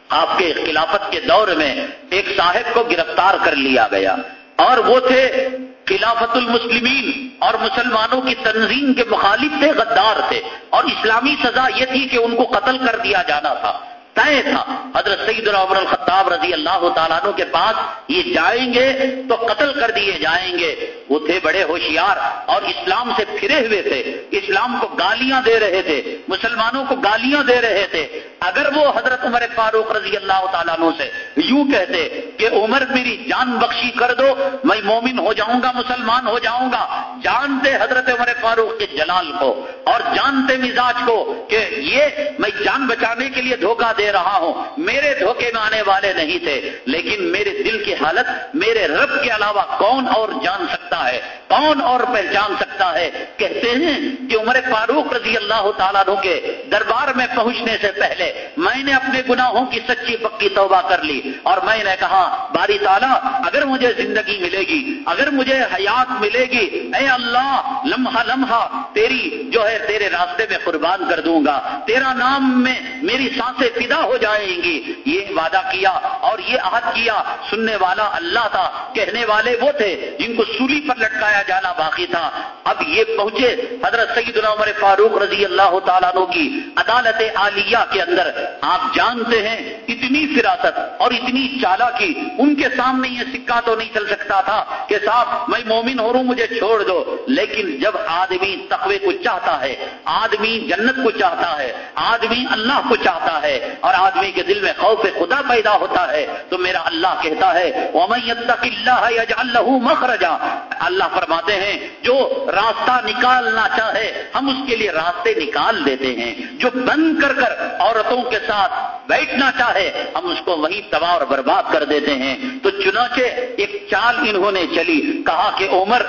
آپ کے خلافت کے دور میں ایک صاحب کو گرفتار کر لیا گیا۔ اور وہ تھے خلافت المسلمین۔ اور مسلمانوں کی تنظیم کے مخالف تھے، غدار تھے۔ اور اسلامی سزا یہ تھی کہ ان کو قتل کر دیا جانا تھا۔ طے تھا۔ حضرت سیدنا عمر الخطاب رضی اللہ تعالیٰ عنہ کے پاس یہ جائیں گے تو قتل کر دیے جائیں گے۔ وہ تھے بڑے ہوشیار اور اسلام سے پھرے ہوئے تھے۔ اسلام کو گالیاں دے رہے تھے۔ مسلمانوں کو گالیاں دے رہے تھے۔ اگر وہ حضرت عمر فاروق رضی اللہ تعالیٰ عنہ سے یوں کہتے کہ عمر میری جان بخشی کر دو، میں مومن ہو جاؤں گا، مسلمان ہو جاؤں گا، جانتے حضرت عمر فاروق کے جلال کو اور جانتے مزاج کو کہ یہ میں جان بچانے کے لیے دھوکہ دے رہا ہوں۔ میرے دھوکے میں آنے والے نہیں تھے، لیکن میرے دل کی حالت، میرے رب کے علاوہ کون اور جان سکتا ہے؟ کون اور پہچان سکتا ہے؟ کہتے ہیں کہ عمر فاروق رضی اللہ تعالیٰ کے دربار میں پہنچنے سے پہلے میں نے اپنے گناہوں کی سچی پکی توبہ کر لی اور میں نے کہا، باری تعالیٰ، اگر مجھے زندگی ملے گی، اگر مجھے حیات ملے گی، اے اللہ، لمحہ لمحہ تیری جو ہے تیرے راستے میں قربان کر دوں گا، تیرا نام میں میری سانسیں فدا ہو جائیں گی۔ یہ وعدہ کیا اور یہ عہد کیا سننے والا اللہ تھا، کہنے والے وہ تھے جن کو سولی پر لٹکایا جانا باقی تھا۔ اب یہ پہنچے حضرت سعید عمر فاروق رضی اللہ تعالیٰ کی عدالت عالیہ کے اندر۔ آپ جانتے ہیں اتنی فراست اور اتنی چالا کی ان کے سامنے یہ سکہ تو نہیں چل سکتا تھا کہ صاحب میں مومن ہو رہا ہوں مجھے چھوڑ دو، لیکن جب آدمی تقوی کو چاہتا ہے، آدمی جنت کو چاہتا ہے، آدمی اللہ کو چاہتا ہے اور آدمی کے دل میں خوف خدا پیدا ہوتا ہے، تو میرا اللہ کہتا ہے اللہ مخرجا۔ اللہ فرماتے ہیں، جو راستہ نکالنا چاہے، ہم اس کے لیے راستے نکال دیتے ہیں، جو بند کر کر عورت عورتوں کے ساتھ بیٹھنا چاہے، ہم اس کو وہی تباہ اور برباد کر دیتے ہیں۔ تو چنانچہ ایک چال انہوں نے چلی، کہا کہ عمر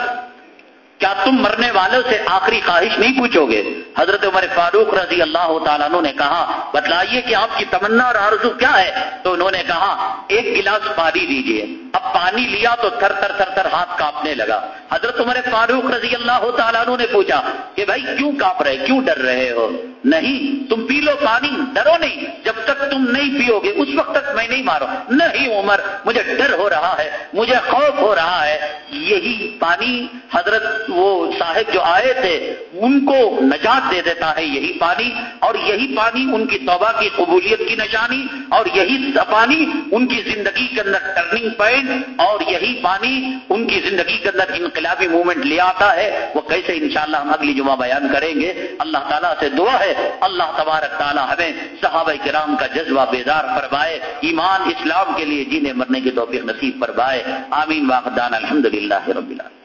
کیا تم مرنے والوں سے آخری خواہش نہیں پوچھو گے؟ حضرت عمر فاروق رضی اللہ تعالیٰ نے کہا، بتلائیے کہ آپ کی تمنا اور آرزو کیا ہے؟ تو انہوں نے کہا، ایک گلاس پانی دیجیے اب پانی لیا تو تھر تھر تھر تھر ہاتھ کاپنے لگا۔ حضرت عمر فاروق رضی اللہ تعالیٰ نے پوچھا، کہ بھائی کیوں کاپ رہے؟ کیوں ڈر رہے ہو؟ نہیں، تم پی لو پانی، ڈرو نہیں۔ جب تک تم نہیں پیو گے، اس وقت تک میں نہیں مارو نہیں عمر، مجھے ڈر ہو رہا ہے، مجھے خوف ہو رہا ہے۔ یہی پانی حضرت وہ صاحب جو آئے تھے، ان کو نجات دے دیتا ہے یہی پانی، اور یہی پانی ان کی توبہ کی قبولیت کی نشانی، اور یہی پانی ان کی زندگی کے اندر ٹرننگ پوائنٹ اور یہی پانی ان کی زندگی کے اندر انقلابی موومنٹ لے آتا ہے۔ وہ کیسے انشاءاللہ ہم اگلی جمعہ بیان کریں گے۔ اللہ تعالیٰ سے دعا ہے۔ اللہ تبارک تعالیٰ ہمیں صحابہ کرام کا جذبہ بیدار فرمائے۔ ایمان اسلام کے لیے جینے مرنے کی توفیق نصیب فرمائے۔ آمین واقدان الحمد للہ رب اللہ